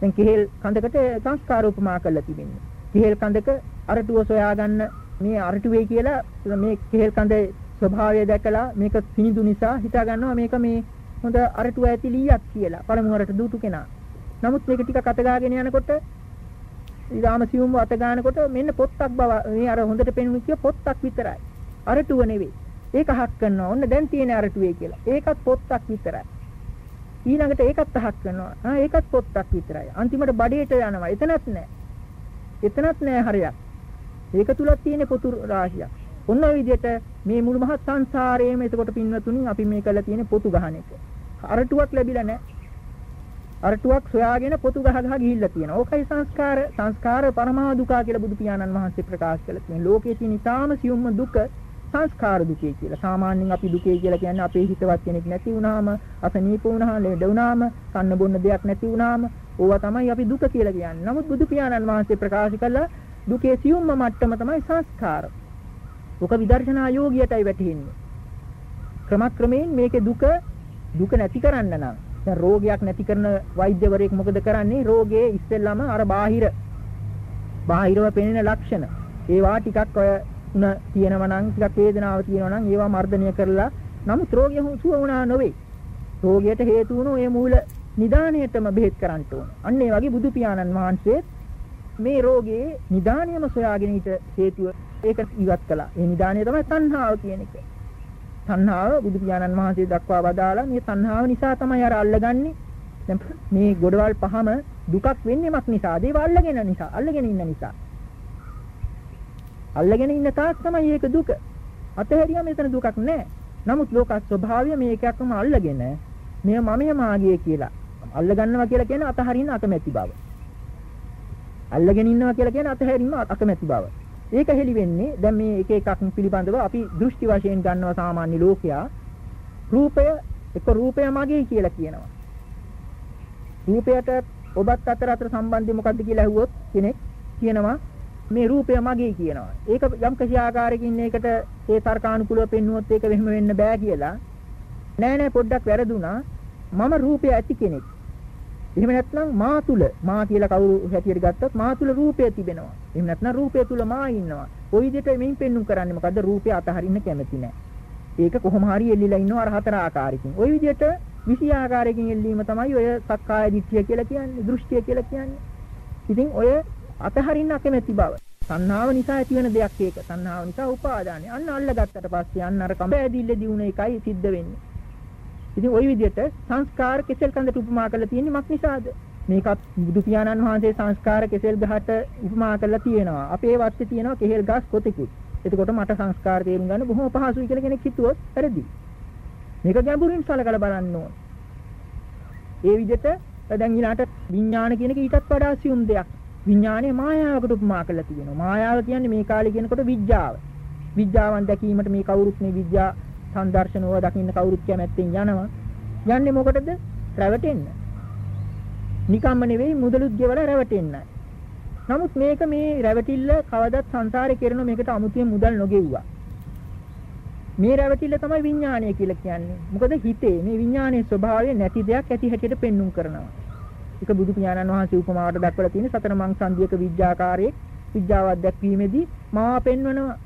දැන් කෙහෙල් කඳකට සංස්කාර උපමා කරලා තිබෙන්නේ. කෙහෙල් කඳක අරටුව සොයාගන්න මේ අරටුවේ කියලා මේ කෙහෙල් කඳේ ස්වභාවය දැකලා මේක පිනිදු නිසා හිතා ගන්නවා මේක මේ හොඳ අරටුව ඇති ලීයක් කියලා. පළමු වරට දුටු කෙනා. නමුත් මේක ටිකක් අත ගාගෙන යනකොට ඊදාම සියුම්ව අත ගන්නකොට මෙන්න පොත්තක් බව මේ අර හොඳට පෙනුණු කිය පොත්තක් විතරයි. අරටුව නෙවෙයි. ඒක හක් කරනවා. ඔන්න දැන් තියෙන අරටුවේ කියලා. ඒකත් පොත්තක් විතරයි. ඊළඟට ඒකත් අහක් කරනවා. ආ ඒකත් පොත්තක් විතරයි. අන්තිමට බඩේට යනවා. එතනත් නැහැ. එතනත් නැහැ හරියක්. ඒක තුලක් තියෙන පොතු රාශියක්. ඔන්න ඔය විදිහට මේ මුළු මහත් සංසාරයේම එතකොට පින්වතුනි අපි මේ කළා තියෙන පොතු ගහන එක. අරටුවක් ලැබිලා නැහැ. අරටුවක් සොයාගෙන පොතු ගහ ගහ ගිහිල්ලා තියෙනවා. ඕකයි සංස්කාර සංස්කාර පරමා දුකා කියලා බුදු පියාණන් වහන්සේ ප්‍රකාශ කළා. මේ ලෝකයේ තියෙන ඊටාම සියුම්ම දුක සංස්කාර දුකේ කියලා. සාමාන්‍යයෙන් අපි දුකේ කියලා කියන්නේ අපේ හිතවත් කෙනෙක් නැති වුණාම, අසනීප වුණාම, ලෙඩ වුණාම, කන්න බොන්න දෙයක් නැති වුණාම, ඕවා තමයි අපි දුක කියලා කියන්නේ. නමුත් බුදු පියාණන් වහන්සේ ප්‍රකාශ කළා දුකේ සියුම්ම මට්ටම තමයි සංස්කාර. ඔක විදර්ශනා යෝගියටයි වැටහෙන්නේ. ක්‍රමක්‍රමයෙන් මේකේ දුක දුක නැති කරන්න නම් දැන් රෝගයක් නැති කරන වෛද්‍යවරයෙක් මොකද කරන්නේ? රෝගේ ඉස්සෙල්ලාම අර බාහිර බාහිරව පෙනෙන ලක්ෂණ ඒවා ටිකක් ඔය උණ තියෙනවා නම් ටිකක් වේදනාව තියෙනවා නම් ඒවා මර්ධනය කරලා නමුත් රෝගය සුව වුණා නොවේ. රෝගයට හේතු වුණු ඒ මූල නිදාණයටම බෙහෙත් කරන්න ඕන. අන්න ඒ වගේ බුදු පියාණන් වහන්සේ මේ රෝගේ නිදාණයම සොයාගෙන ඊට හේතුව ඒක ඉවත් කළා. ඒ නිදාණය තමයි තණ්හාව කියන එක. තණ්හාව බුදු පියාණන් වහන්සේ දක්වා වදාලා මේ තණ්හාව නිසා තමයි අර අල්ලගන්නේ. දැන් මේ ගොඩවල් පහම දුකක් වෙන්නේමක් නිසා. ඒව අල්ලගෙන නිසා, අල්ලගෙන ඉන්න නිසා. අල්ලගෙන ඉන්න තාක් තමයි ඒක දුක. අතහැරියාම එතන දුකක් නැහැ. නමුත් ලෝක ස්වභාවය මේ එකක්ම අල්ලගෙන මෙය මමය මාගේ කියලා අල්ලගන්නවා කියලා කියන්නේ අතහරින්න අකමැති බව. අල්ලගෙන ඉන්නවා කියලා කියන්නේ අතහැරීම අකමැති බව. ඒක හෙලි වෙන්නේ දැන් මේ එක එකක් පිළිබඳව අපි දෘෂ්ටි වශයෙන් ගන්නවා සාමාන්‍ය ලෝකයා රූපය එක රූපය මගේ කියලා කියනවා. රූපයට ඔබත් අතර අතර සම්බන්ධය මොකද්ද කියලා අහුවොත් කෙනෙක් කියනවා මේ රූපය මගේ කියනවා. ඒක යම් කිසි ආකාරයකින් ඒකට ඒ තර්කානුකූලව පෙන්වුවොත් ඒක මෙහෙම වෙන්න බෑ කියලා. නෑ නෑ පොඩ්ඩක් වැරදුනා. මම රූපය ඇති කෙනෙක්. එහෙම නැත්නම් මා තුල මා කියලා කවුරු හැටියට ගත්තත් මා තුල රූපය තිබෙනවා. එහෙම නැත්නම් රූපය තුල මා ඉන්නවා. ওই විදිහට මෙයින් පෙන්වුම් කරන්නේ මොකද්ද? රූපය අතහරින්න කැමති නෑ. ඒක කොහොම හරි එල්ලිලා ඉන්නව අර හතර ආකාරයකින්. ওই විදිහට 20 ආකාරයකින් එල්ලීම තමයි ඔය සක්කාය දිට්ඨිය කියලා කියන්නේ, දෘෂ්ටිය කියලා කියන්නේ. ඉතින් ඔය අතහරින්න අකමැති බව. තණ්හාව නිසා ඇතිවන දෙයක් ඒක. තණ්හාව නිසා උපාදානයි. අන්න අල්ලගත්තට පස්සේ අන්න අර කඹ ඇදිල්ල දිනුන එකයි සිද්ධ වෙන්නේ. ඉතින් ওই විදිහට සංස්කාර කෙසෙල් කඳට උපමා කරලා තියෙන්නේ මක් නිසාද? මේකත් බුදු පියාණන් වහන්සේ සංස්කාර කෙසෙල් ගහට උපමා කරලා තියෙනවා. අපේ වත්තේ තියෙනවා කෙහෙල් ගස් කොතෙකුත්. එතකොට මට සංස්කාර තේරුම් ගන්න බොහොම පහසුයි කියලා කෙනෙක් හිතුවොත් වැරදි. මේක ගැඹුරින් සලකලා බලන්න ඕන. ඒ විදිහට දැන් ඊළාට විඥාන කියන එක ඊටත් වඩා සියුම් දෙයක්. විඥානය මායාවකට උපමා කරලා තියෙනවා. මායාව කියන්නේ මේ කාලේ කියනකොට විඥාව. විඥාවන් දැකීමට මේ කවුරුත් මේ විඥා සංදර්ශනව දකින්න කවුරුත් කැමැත්තෙන් යනවා. යන්නේ මොකටද? රැවටෙන්න. නිකම්ම නෙවෙයි මුදලුත් ගෙවලා රැවටෙන්නයි. නමුත් මේක මේ රැවටිල්ල කවදත් සංසාරේ කරන මේකට අමුතියෙන් මුදල් නොගෙව්වා. මේ රැවටිල්ල තමයි විඥානය කියලා කියන්නේ. මොකද හිතේ මේ විඥානයේ ස්වභාවය නැති දෙයක් ඇති හැටියට පෙන්눔 කරනවා. ඒක බුදු පියාණන් වහන්සේ උපමාවට දක්වලා තියෙන සතර මං සංදියක විඥාකාරයේ විඥාවක් දැක්වීමේදී මාව පෙන්වනවා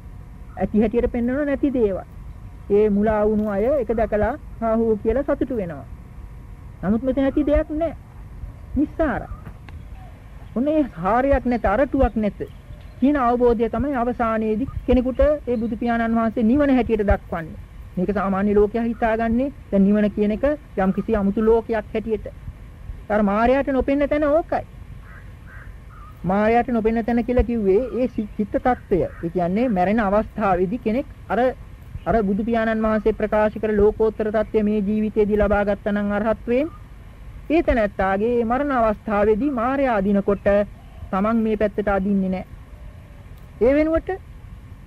ඇති හැටියට පෙන්වනවා නැති දේවල්. ඒ මුලා වුණු අය ඒක දැකලා හාහෝ කියලා සතුටු වෙනවා. නමුත් මෙතන ඇති දෙයක් නැහැ. නිස්සාර. ඔන්නේ හාරයක් නැත අරටුවක් නැත. කියන අවබෝධය තමයි අවසානයේදී කෙනෙකුට ඒ බුදු පියාණන් වහන්සේ නිවන හැටියට දක්වන්නේ. මේක සාමාන්‍ය ලෝකයා හිතාගන්නේ දැන් නිවන කියන එක යම්කිසි 아무තු ලෝකයක් හැටියට අර මායයට නොපෙන්න තැන ඕකයි. මායයට නොපෙනෙන තැන කියලා කිව්වේ ඒ චිත්ත tattවය. ඒ කියන්නේ මැරෙන අවස්ථාවේදී කෙනෙක් අර අර බුදු පියාණන් වහන්සේ ප්‍රකාශ කර ලෝකෝත්තර tattවය මේ ජීවිතයේදී ලබා ගත්තා නම් අරහත්වෙන් ඒ තැනැත්තාගේ මරණ අවස්ථාවේදී මායя අදිනකොට Taman මේ පැත්තට අදින්නේ නැහැ. ඒ වෙනුවට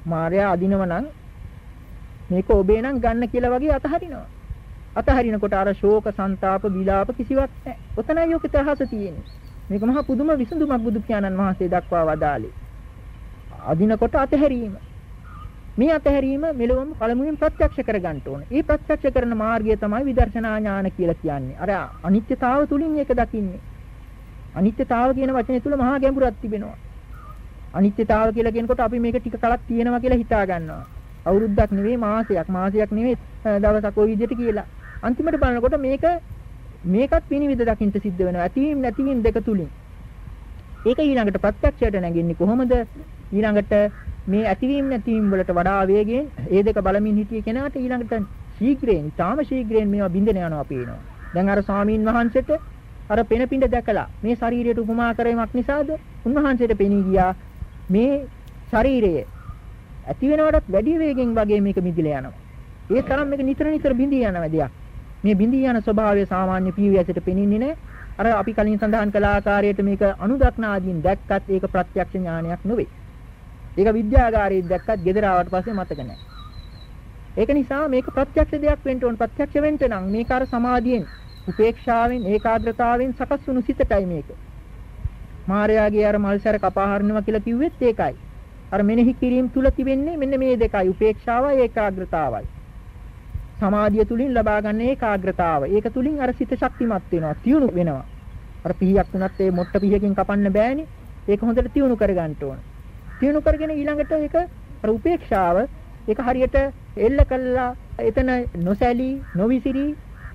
මායя අදිනව නම් මේක ඔබේ නම් ගන්න කියලා වගේ අතහරිනවා. අතහරිනකොට අර ශෝක, ਸੰతాප, විලාප කිසිවක් නැහැ. ඔතනයි ඔක තහස තියෙන්නේ. මේක මහා පුදුම විසඳුමක් බුදු පියාණන් වහන්සේ දක්වා වදාළේ. අදිනකොට අතහැරීම. මේ අතහැරීම මෙලොවම පළමුවෙන් ප්‍රත්‍යක්ෂ කරගන්න ඕන. ඒ ප්‍රත්‍යක්ෂ කරන මාර්ගය තමයි විදර්ශනා ඥාන කියලා කියන්නේ. අර අනිත්‍යතාව තුලින් ඒක දකින්නේ. අනිත්‍යතාව කියන වචනේ තුල මහා ගැඹුරක් තිබෙනවා. අනිත්‍යතාව කියලා කියනකොට අපි මේක ටික කලක් තියෙනවා කියලා හිතා ගන්නවා. අවුරුද්දක් නෙවෙයි මාසයක් මාසයක් නෙවෙයි දවසක් ওই විදිහට කියලා. අන්තිමට බලනකොට මේක මේකත් පිනිවිද දකින්න සිද්ධ වෙනවා. ඇතිවීම නැතිවීම දෙක තුලින්. ඒක ඊළඟට ප්‍රත්‍යක්ෂයට නැගෙන්නේ කොහොමද? ඊළඟට මේ ඇතිවීම නැතිවීම වලට වඩා වේගයෙන් ඒ දෙක බලමින් හිටිය කෙනාට ඊළඟට ශීඝ්‍රයෙන්, තාම ශීඝ්‍රයෙන් මේවා බින්දෙන යනවා පේනවා. දැන් අර ස්වාමීන් වහන්සේට අර පෙන පිඬ දැකලා මේ ශරීරයට උපමා කරීමක් නිසාද උන්වහන්සේට පෙනී ගියා මේ ශරීරය ඇති වෙනවටත් වැඩි වේගෙන් වගේ මේක මිදිලා යනවා. ඒ තරම් මේක නිතර නිතර බිඳී යන දෙයක්. මේ බිඳී යන ස්වභාවය සාමාන්‍ය පීවියසට පෙනෙන්නේ නැහැ. අර අපි කලින් සඳහන් කළ ආකාරයට මේක අනුදක්නාදීන් දැක්කත් ඒක ප්‍රත්‍යක්ෂ ඥානයක් නෙවෙයි. ඒක විද්‍යාගාරයෙන් දැක්කත් ගෙදර ආවට පස්සේ මතක නැහැ. ඒක නිසා මේක ප්‍රත්‍යක්ෂ දෙයක් වෙන්න ඕන. ප්‍රත්‍යක්ෂ වෙන්න නම් මේක අර සමාධියෙන්, උපේක්ෂාවෙන්, ඒකාග්‍රතාවෙන් සකස් වුණු සිතටයි මේක. මාර්යාගේ අර මල්සර කපා හරිනවා කියලා කිව්වෙත් ඒකයි. අර මෙනෙහි කිරීම තුල තිබෙන්නේ මෙන්න මේ දෙකයි. උපේක්ෂාවයි ඒකාග්‍රතාවයි. සමාධිය තුලින් ලබා ගන්න ඒකාග්‍රතාව. ඒක තුලින් අර සිත ශක්තිමත් වෙනවා, තියුණු වෙනවා. අර පිහියක් වුණත් ඒ මොට්ට පිහියකින් කපන්න බෑනේ. ඒක හොඳට තියුණු කරගන්න ඕන. තියුණු කරගෙන ඊළඟට ඒක අර උපේක්ෂාව ඒක හරියට එල්ල කළා එතන නොසැලී නොවිසිරී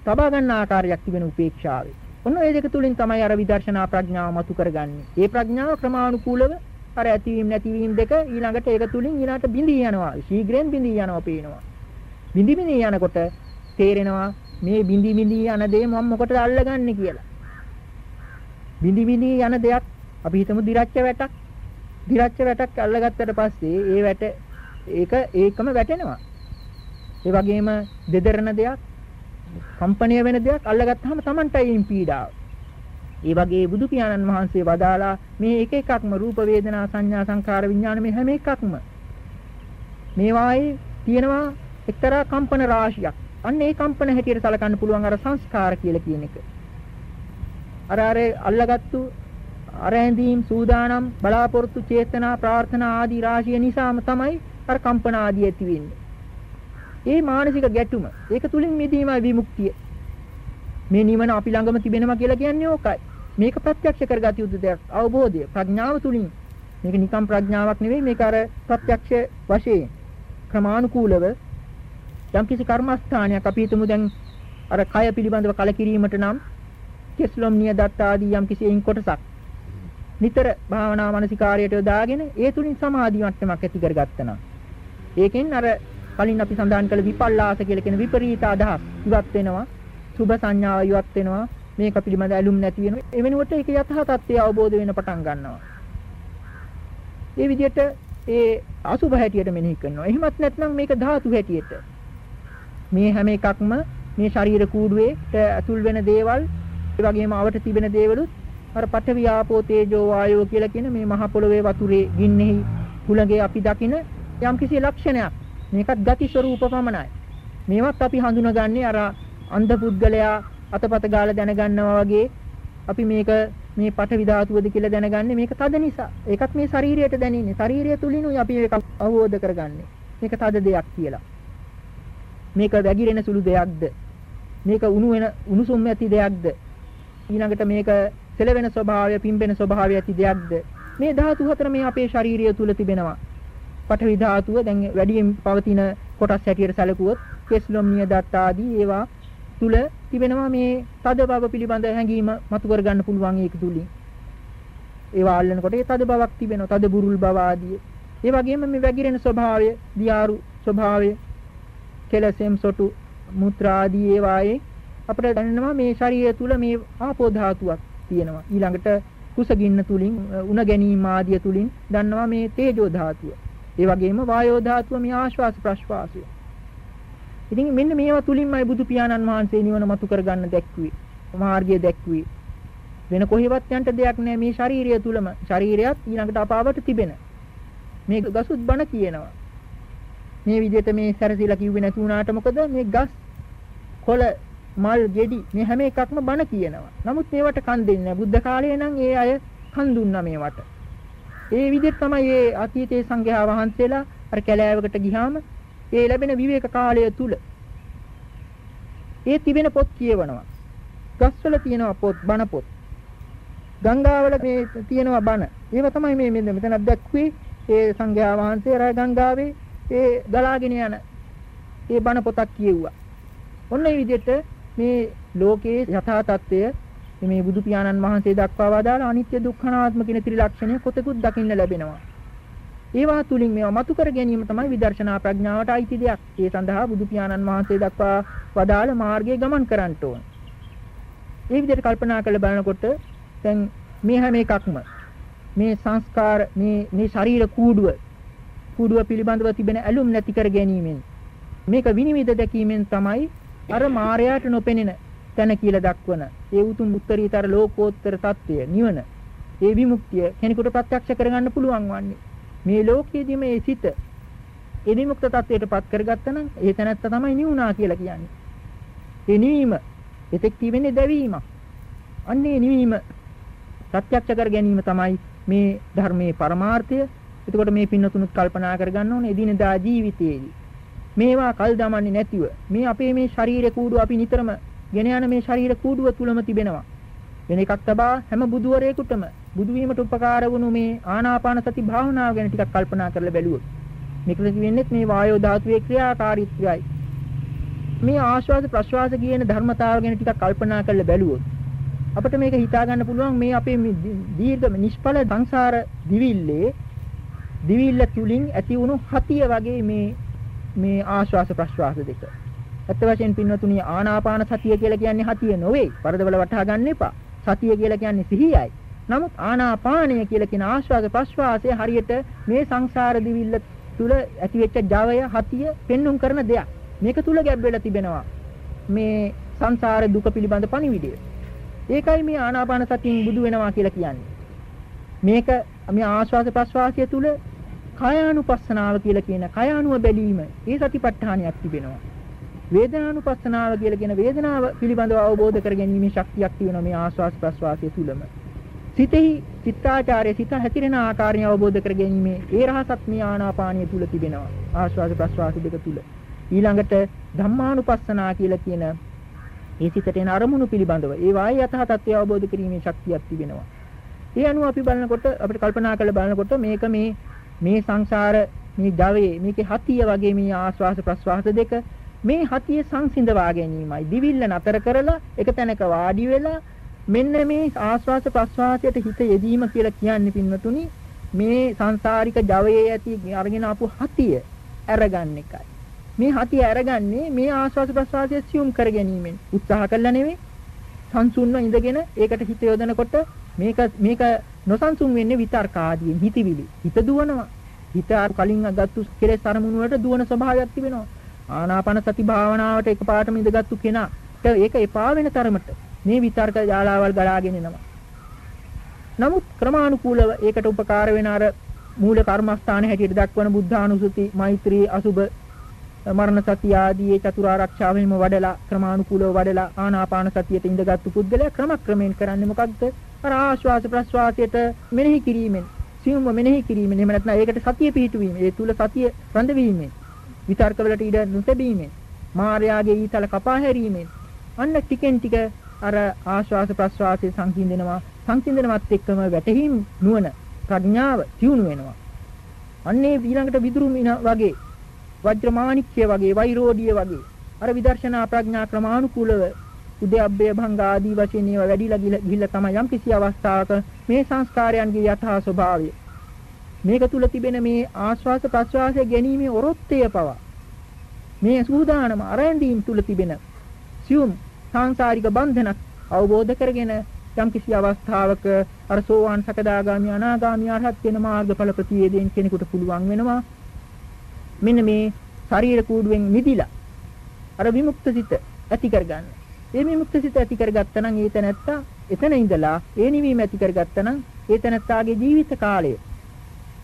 තබා ගන්න ආකාරයක් තිබෙන උපේක්ෂාවේ. ඔන්න ඒ දෙක තුලින් තමයි අර විදර්ශනා ප්‍රඥාව මතු කරගන්නේ. ඒ ප්‍රඥාව ක්‍රමානුකූලව අර ඇතිවීම නැතිවීම දෙක ඊළඟට ඒක තුලින් ඊළඟට බිඳී යනවා. ශීඝ්‍රයෙන් බිඳී යනවා පේනවා. බිඳි බිඳි යනකොට තේරෙනවා මේ බිඳි බිඳි යන දේ මම මොකටද අල්ලගන්නේ කියලා. බිඳි බිඳි යන දෙයක් අපි හිතමු දිරච්ච වැටක්. දිරච්ච වැටක් අල්ලගත්තට පස්සේ ඒ වැට ඒක ඒකම වැටෙනවා. ඒ වගේම දෙදරන දෙයක් කම්පණය වෙන දෙයක් අල්ලගත්තාම Tamanටයි පීඩාව. ඒ වගේ බුදු පියාණන් වහන්සේ වදාලා මේ එක එකක්ම රූප වේදනා සංඥා සංකාර විඥාන මේ හැම එකක්ම මේවායේ තියෙනවා එක්තරා කම්පන රාශියක්. අන්න ඒ කම්පන හැටියට සලකන්න පුළුවන් අර සංස්කාර කියලා කියන එක. අර අර අල්ලගත්තු අර ඇඳීම් සූදානම් බලාපොරොත්තු චේතනා ප්‍රාර්ථනා ආදී රාශිය නිසාම තමයි අර කම්පන ආදී ඇති වෙන්නේ. ඒ මානසික ගැටුම ඒක තුලින් මිදීමයි විමුක්තිය. මේ නිවන අපි ළඟම තිබෙනවා කියලා කියන්නේ ඕකයි. මේක ප්‍රත්‍යක්ෂ කරගatiya යුතු දෙයක්. අවබෝධය ප්‍රඥාව තුලින් මේක නිකම් ප්‍රඥාවක් නෙවෙයි මේක අර ප්‍රත්‍යක්ෂ වශයෙන් ක්‍රමානුකූලව යම්කිසි කර්මස්ථානයක් අපි හිතමු දැන් අර කය පිළිබඳව කලකිරීමට නම් කෙස්ලොම් නියදත් ආදී යම්කිසි එයින් කොටසක් නිතර භාවනා මානසිකාරයට යොදාගෙන ඒ තුලින් සමාධි මට්ටමක් ඇති කරගත්තා ඒකෙන් අර කලින් අපි සඳහන් කළ විපල්ලාස කියලා කියන විපරීත අදහස් ඉවත් වෙනවා සුභ සංඥාව ඉවත් වෙනවා මේක පිළිබඳ ඇලුම් නැති වෙනවා. ඒ වෙනුවට ඒක යථා තත්ත්වය අවබෝධ වෙන පටන් ගන්නවා. ඒ විදිහට ඒ අසුභ හැටියට මෙනෙහි කරනවා. එහෙමත් නැත්නම් මේක ධාතු හැටියට මේ හැම එකක්ම මේ ශරීර කූඩුවේ ඇතුල් වෙන දේවල් ඒ වගේම අවට තිබෙන දේවලුත් අර පඨවි ආපෝ තේජෝ වායෝ කියලා කියන මේ මහ පොළවේ වතුරේ ගින්නෙහි හුලඟේ අපි දකින යම්කිසි ලක්ෂණයක්. මේකත් ගති ස්වરૂප පමණයි. මේවත් අපි හඳුනගන්නේ අර අන්ධ පුද්ගලයා අතපත ගාලා දැනගන්නවා වගේ අපි මේක මේ පඨවි ධාතුවද කියලා දැනගන්නේ මේක තද නිසා. ඒකත් මේ ශරීරයට දැනෙන්නේ. ශරීරය තුලිනුයි අපි ඒක අවබෝධ කරගන්නේ. මේක තද දෙයක් කියලා. මේක වැగిරෙන සුළු දෙයක්ද? මේක උණු වෙන උණුසුම් ඇති දෙයක්ද? ඊළඟට මේක සෙලවෙන ස්වභාවය පිම්බෙන ස්වභාවය ඇති දෙයක්ද? මේ ධාතු හතර මේ අපේ ශාරීරිය තුල තිබෙනවා. පඨවි ධාතුව දැන් වැඩියෙන් පවතින කොටස් හැටියට සැලකුවොත් කෙස්ලොම් නියදත් ආදී ඒවා තුල තිබෙනවා මේ තද බව පිළිබඳ හැඟීම මතු කර ගන්න පුළුවන් ඒක තුලින්. ඒවා අල්ලනකොට ඒ තද බවක් තිබෙනවා. තද බුරුල් බව ආදී. ඒ වගේම මේ වැగిරෙන ස්වභාවය දියාරු ස්වභාවය කෙලසෙම් සොටු මුත්‍රා ආදී ඒවායේ අපිට දැනෙනවා මේ ශරීරය තුල මේ ආපෝ ධාතුවක් තියෙනවා. ඊළඟට කුසගින්න තුලින් උණ ගැනීම ආදිය තුලින් දන්නවා මේ තේජෝ ධාතුව. ඒ වගේම වායෝ ධාතුව මේ ආශ්වාස ප්‍රශ්වාසය. ඉතින් මෙන්න මේවා තුලින්මයි බුදු පියාණන් වහන්සේ නිවන මතු කරගන්න දැක්ුවේ. මාර්ගය දැක්ුවේ. වෙන කොහෙවත් යන්න දෙයක් නැහැ මේ ශාරීරිය තුලම. ශරීරයත් ඊළඟට අපාවට තිබෙන. මේ ගසුත් බණ කියනවා. මේ විදිහට මේ සැරසිලා කිව්වේ නැති වුණාට මොකද මේ ගස් කොළ මල් ගෙඩි මේ හැම එකක්ම බණ කියනවා. නමුත් මේවට කන් දෙන්නේ නැහැ. බුද්ධ කාලයේ නම් ඒ අය කන් දුන්නා මේවට. ඒ විදිහට තමයි මේ අතීතයේ සංඝයා වහන්සේලා අර කැලෑවකට ගියාම ඒ ලැබෙන විවේක කාලය තුල ඒ තිබෙන පොත් කියවනවා. ගස්වල තියෙනවා පොත් බණ පොත්. ගංගාවල මේ තියෙනවා බණ. ඒව තමයි මේ මෙතන දැක්කුවේ ඒ සංඝයා වහන්සේ රය ගංගාවේ ඒ ගලාගෙන යන ඒ බණ පොතක් කියෙව්වා. ඔන්න ඒ විදිහට මේ ලෝකයේ යථා තත්ත්වය මේ බුදු පියාණන් වහන්සේ දක්වා වදාළ අනිත්‍ය දුක්ඛනාත්ම කියන ත්‍රිලක්ෂණය කොතෙකුත් දකින්න ලැබෙනවා. ඒවා තුලින් මේවා මතු කර ගැනීම තමයි විදර්ශනා ප්‍රඥාවට අයිති දෙයක්. ඒ සඳහා බුදු පියාණන් වහන්සේ දක්වා වදාළ මාර්ගයේ ගමන් කරන්න ඕන. ඒ විදිහට කල්පනා කරලා බලනකොට දැන් මේ හැම එකක්ම මේ සංස්කාර මේ මේ ශරීර කූඩුව කුඩුව පිළිබඳව තිබෙන ඇලුම් නැති කර ගැනීමෙන්. මේක විනිවිද දැකීමෙන් තමයි අර මායයට නොපෙනෙන තැන කියලා දක්වන ඒ උතුම් උත්තරීතර ලෝකෝත්තර తත්වය නිවන. ඒ විමුක්තිය කෙනෙකුට ප්‍රත්‍යක්ෂ කරගන්න පුළුවන් වන්නේ. මේ ලෝකයේදී මේ සිත ඒ විමුක්ත తත්වයටපත් කරගත්තා නම් ඒ තැනත්තා තමයි නිවුණා කියලා කියන්නේ. ඒ නිවීම එතෙක් තිබෙන්නේ දැවීමක් අන්නේ නිවීම ප්‍රත්‍යක්ෂ කර ගැනීම තමයි මේ ධර්මයේ පරමාර්ථය එතකොට මේ පින්නතුනුත් කල්පනා කරගන්න ඕනේ එදිනදා ජීවිතයේදී මේවා කල් දමන්නේ නැතිව මේ අපේ මේ ශරීර කූඩුව අපි නිතරම ගෙන යන මේ ශරීර කූඩුව තුලම තිබෙනවා. වෙන එකක් තබා හැම බුදුවරයෙකුටම බුදු වීමට උපකාර වුණු මේ ආනාපාන සති භාවනාව ගැන ටිකක් කල්පනා කරලා බැලුවොත් මේකද කියන්නේ මේ වායෝ ධාතුවේ ක්‍රියාකාරීත්වයයි. මේ ආශ්වාස ප්‍රශ්වාස කියන ධර්මතාව ගැන ටිකක් කල්පනා කරලා බැලුවොත් අපිට මේක හිතා ගන්න පුළුවන් මේ අපේ දීර්ඝ නිෂ්ඵල සංසාර දිවිල්ලේ දිවිල්ල තුලින් ඇති වුණු හතිය වගේ මේ මේ ආශ්වාස ප්‍රශ්වාස දෙක. ඇත්ත වශයෙන් පින්වතුනි ආනාපාන සතිය කියලා කියන්නේ හතිය නොවේ. වරදවල වටහා ගන්න එපා. සතිය කියලා කියන්නේ සිහියයි. නමුත් ආනාපානය කියලා කියන ආශ්වාස ප්‍රශ්වාසය හරියට මේ සංසාර දිවිල්ල තුල ඇතිවෙච්ච ජවය හතිය පෙන්눔 කරන දෙයක්. මේක තුල ගැබ් වෙලා තිබෙනවා. මේ සංසාර දුක පිළිබඳ පණිවිඩය. ඒකයි මේ ආනාපාන සතියෙන් බුදු වෙනවා කියලා කියන්නේ. මේක මේ ආශ්වාස ප්‍රශ්වාසය තුල කායානුපස්සනාව කියලා කියන කායානුව බැලීම ඒ සතිපට්ඨානයක් තිබෙනවා. වේදනානුපස්සනාව කියලා කියන වේදනාව පිළිබඳව අවබෝධ කර ගැනීමේ ශක්තියක් තියෙනවා මේ ආස්වාස් ප්‍රස්වාසය තුලම. සිතෙහි චිත්තාචාරය සිත හැතිරෙන ආකාරය අවබෝධ කර ගැනීමේ ඒ රහසත් මේ ආනාපානිය තුල තිබෙනවා. ආස්වාස් ප්‍රස්වාස දෙක තුල. ඊළඟට ධම්මානුපස්සනා කියලා කියන ඒ සිතට එන අරමුණු පිළිබඳව ඒ වායි යථා තත්ත්වය අවබෝධ කිරීමේ ශක්තියක් තිබෙනවා. ඒ අනුව අපි බලනකොට අපිට කල්පනා කරලා බලනකොට මේක මේ මේ සංසාර මේ ජවයේ මේකේ හතිය වගේ මේ ආස්වාස ප්‍රස්වාස දෙක මේ හතිය සංසිඳවා ගැනීමයි. දිවිල්ල නතර කරලා එක තැනක වාඩි වෙලා මෙන්න මේ ආස්වාස ප්‍රස්වාසයට හිත යෙදීම කියලා කියන්නේ පින්වතුනි මේ සංසාරික ජවයේ ඇති අරගෙන ආපු හතිය අරගන්න එකයි. මේ හතිය අරගන්නේ මේ ආස්වාස ප්‍රස්වාසය සියුම් කර ගැනීමෙන්. උත්සාහ කළා නෙවෙයි. සංසුන්ව ඉඳගෙන ඒකට හිත යොදනකොට මේක මේක නොසන්සුන් වෙන්නේ විතර්ක ආදීන් හිතවිලි. හිත දුවනවා. හිත කලින් අගත්තු කෙලෙස් අරමුණු වලට දුවන ස්වභාවයක් තිබෙනවා. ආනාපාන සති භාවනාවට එකපාරටම ඉඳගත්තු කෙනා ඒක එපා වෙන තරමට මේ විතර්ක ජාලාවල් ගලාගෙන එනවා. නමුත් ක්‍රමානුකූලව ඒකට උපකාර වෙන අර මූල කර්මස්ථාන හැටියට දක්වන බුද්ධානුසුති, මෛත්‍රී, අසුබ, මරණ සතිය ආදී චතුරාර්යක්ෂාවෙම වඩලා ක්‍රමානුකූලව වඩලා ආනාපාන සතියට ඉඳගත්තු පුද්ගලයා ක්‍රමක්‍රමයෙන් කරන්නේ මොකක්ද? අර ආශ්වාස ප්‍රශ්වාසයට මෙනෙහි කිරීමෙන් සියුම්ව මෙනෙහි කිරීමෙන් එහෙම නැත්නම් ඒකට සතිය පිහිටුවීම ඒ තුල සතිය රඳවීමෙන් විතර්ක වලට ඉඩ නොතැබීමෙන් මායාගේ ඊතල කපා හැරීමෙන් අන්න ටිකෙන් ටික අර ආශ්වාස ප්‍රශ්වාසයේ සංසිඳනවා සංසිඳනවත් එක්කම වැටහීම් නුවණ ප්‍රඥාව තියුණු වෙනවා අන්නේ ඊළඟට විදුරු වගේ වජ්‍රමාණික්‍ය වගේ වෛරෝඩිය වගේ. අර විදර්ශනා ප්‍රඥා ක්‍රමානුකූලව උද්‍යප්පය භංග ආදී වශයෙන් ඒවා වැඩිලා ගිහිල්ලා තමයි යම් කිසි අවස්ථාවක මේ සංස්කාරයන්ගේ යථා ස්වභාවය. මේක තුල තිබෙන මේ ආස්වාස ප්‍රස්වාසය ගැනීමේ ඔරොත්තය පවා. මේ සූදානම අරැඳීම් තුල තිබෙන සියුම් සංසාරික බන්ධනක් අවබෝධ කරගෙන යම් කිසි අවස්ථාවක අර සෝවාන් සකදාගාමි අනාගාමි අරහත් වෙන මාර්ගඵල ප්‍රතිවේදයෙන් කෙනෙකුට පුළුවන් වෙනවා. මෙන්න මේ ශරීර කූඩුවෙන් මිදිලා අර විමුක්ත සිත ඇති කරගන්න. ඒ විමුක්ත සිත ඇති කරගත්තා නම් ඒ තැනැත්තා එතන ඉඳලා ඒ නිවීම ඇති කරගත්තා නම් ඒ තැනැත්තාගේ ජීවිත කාලය.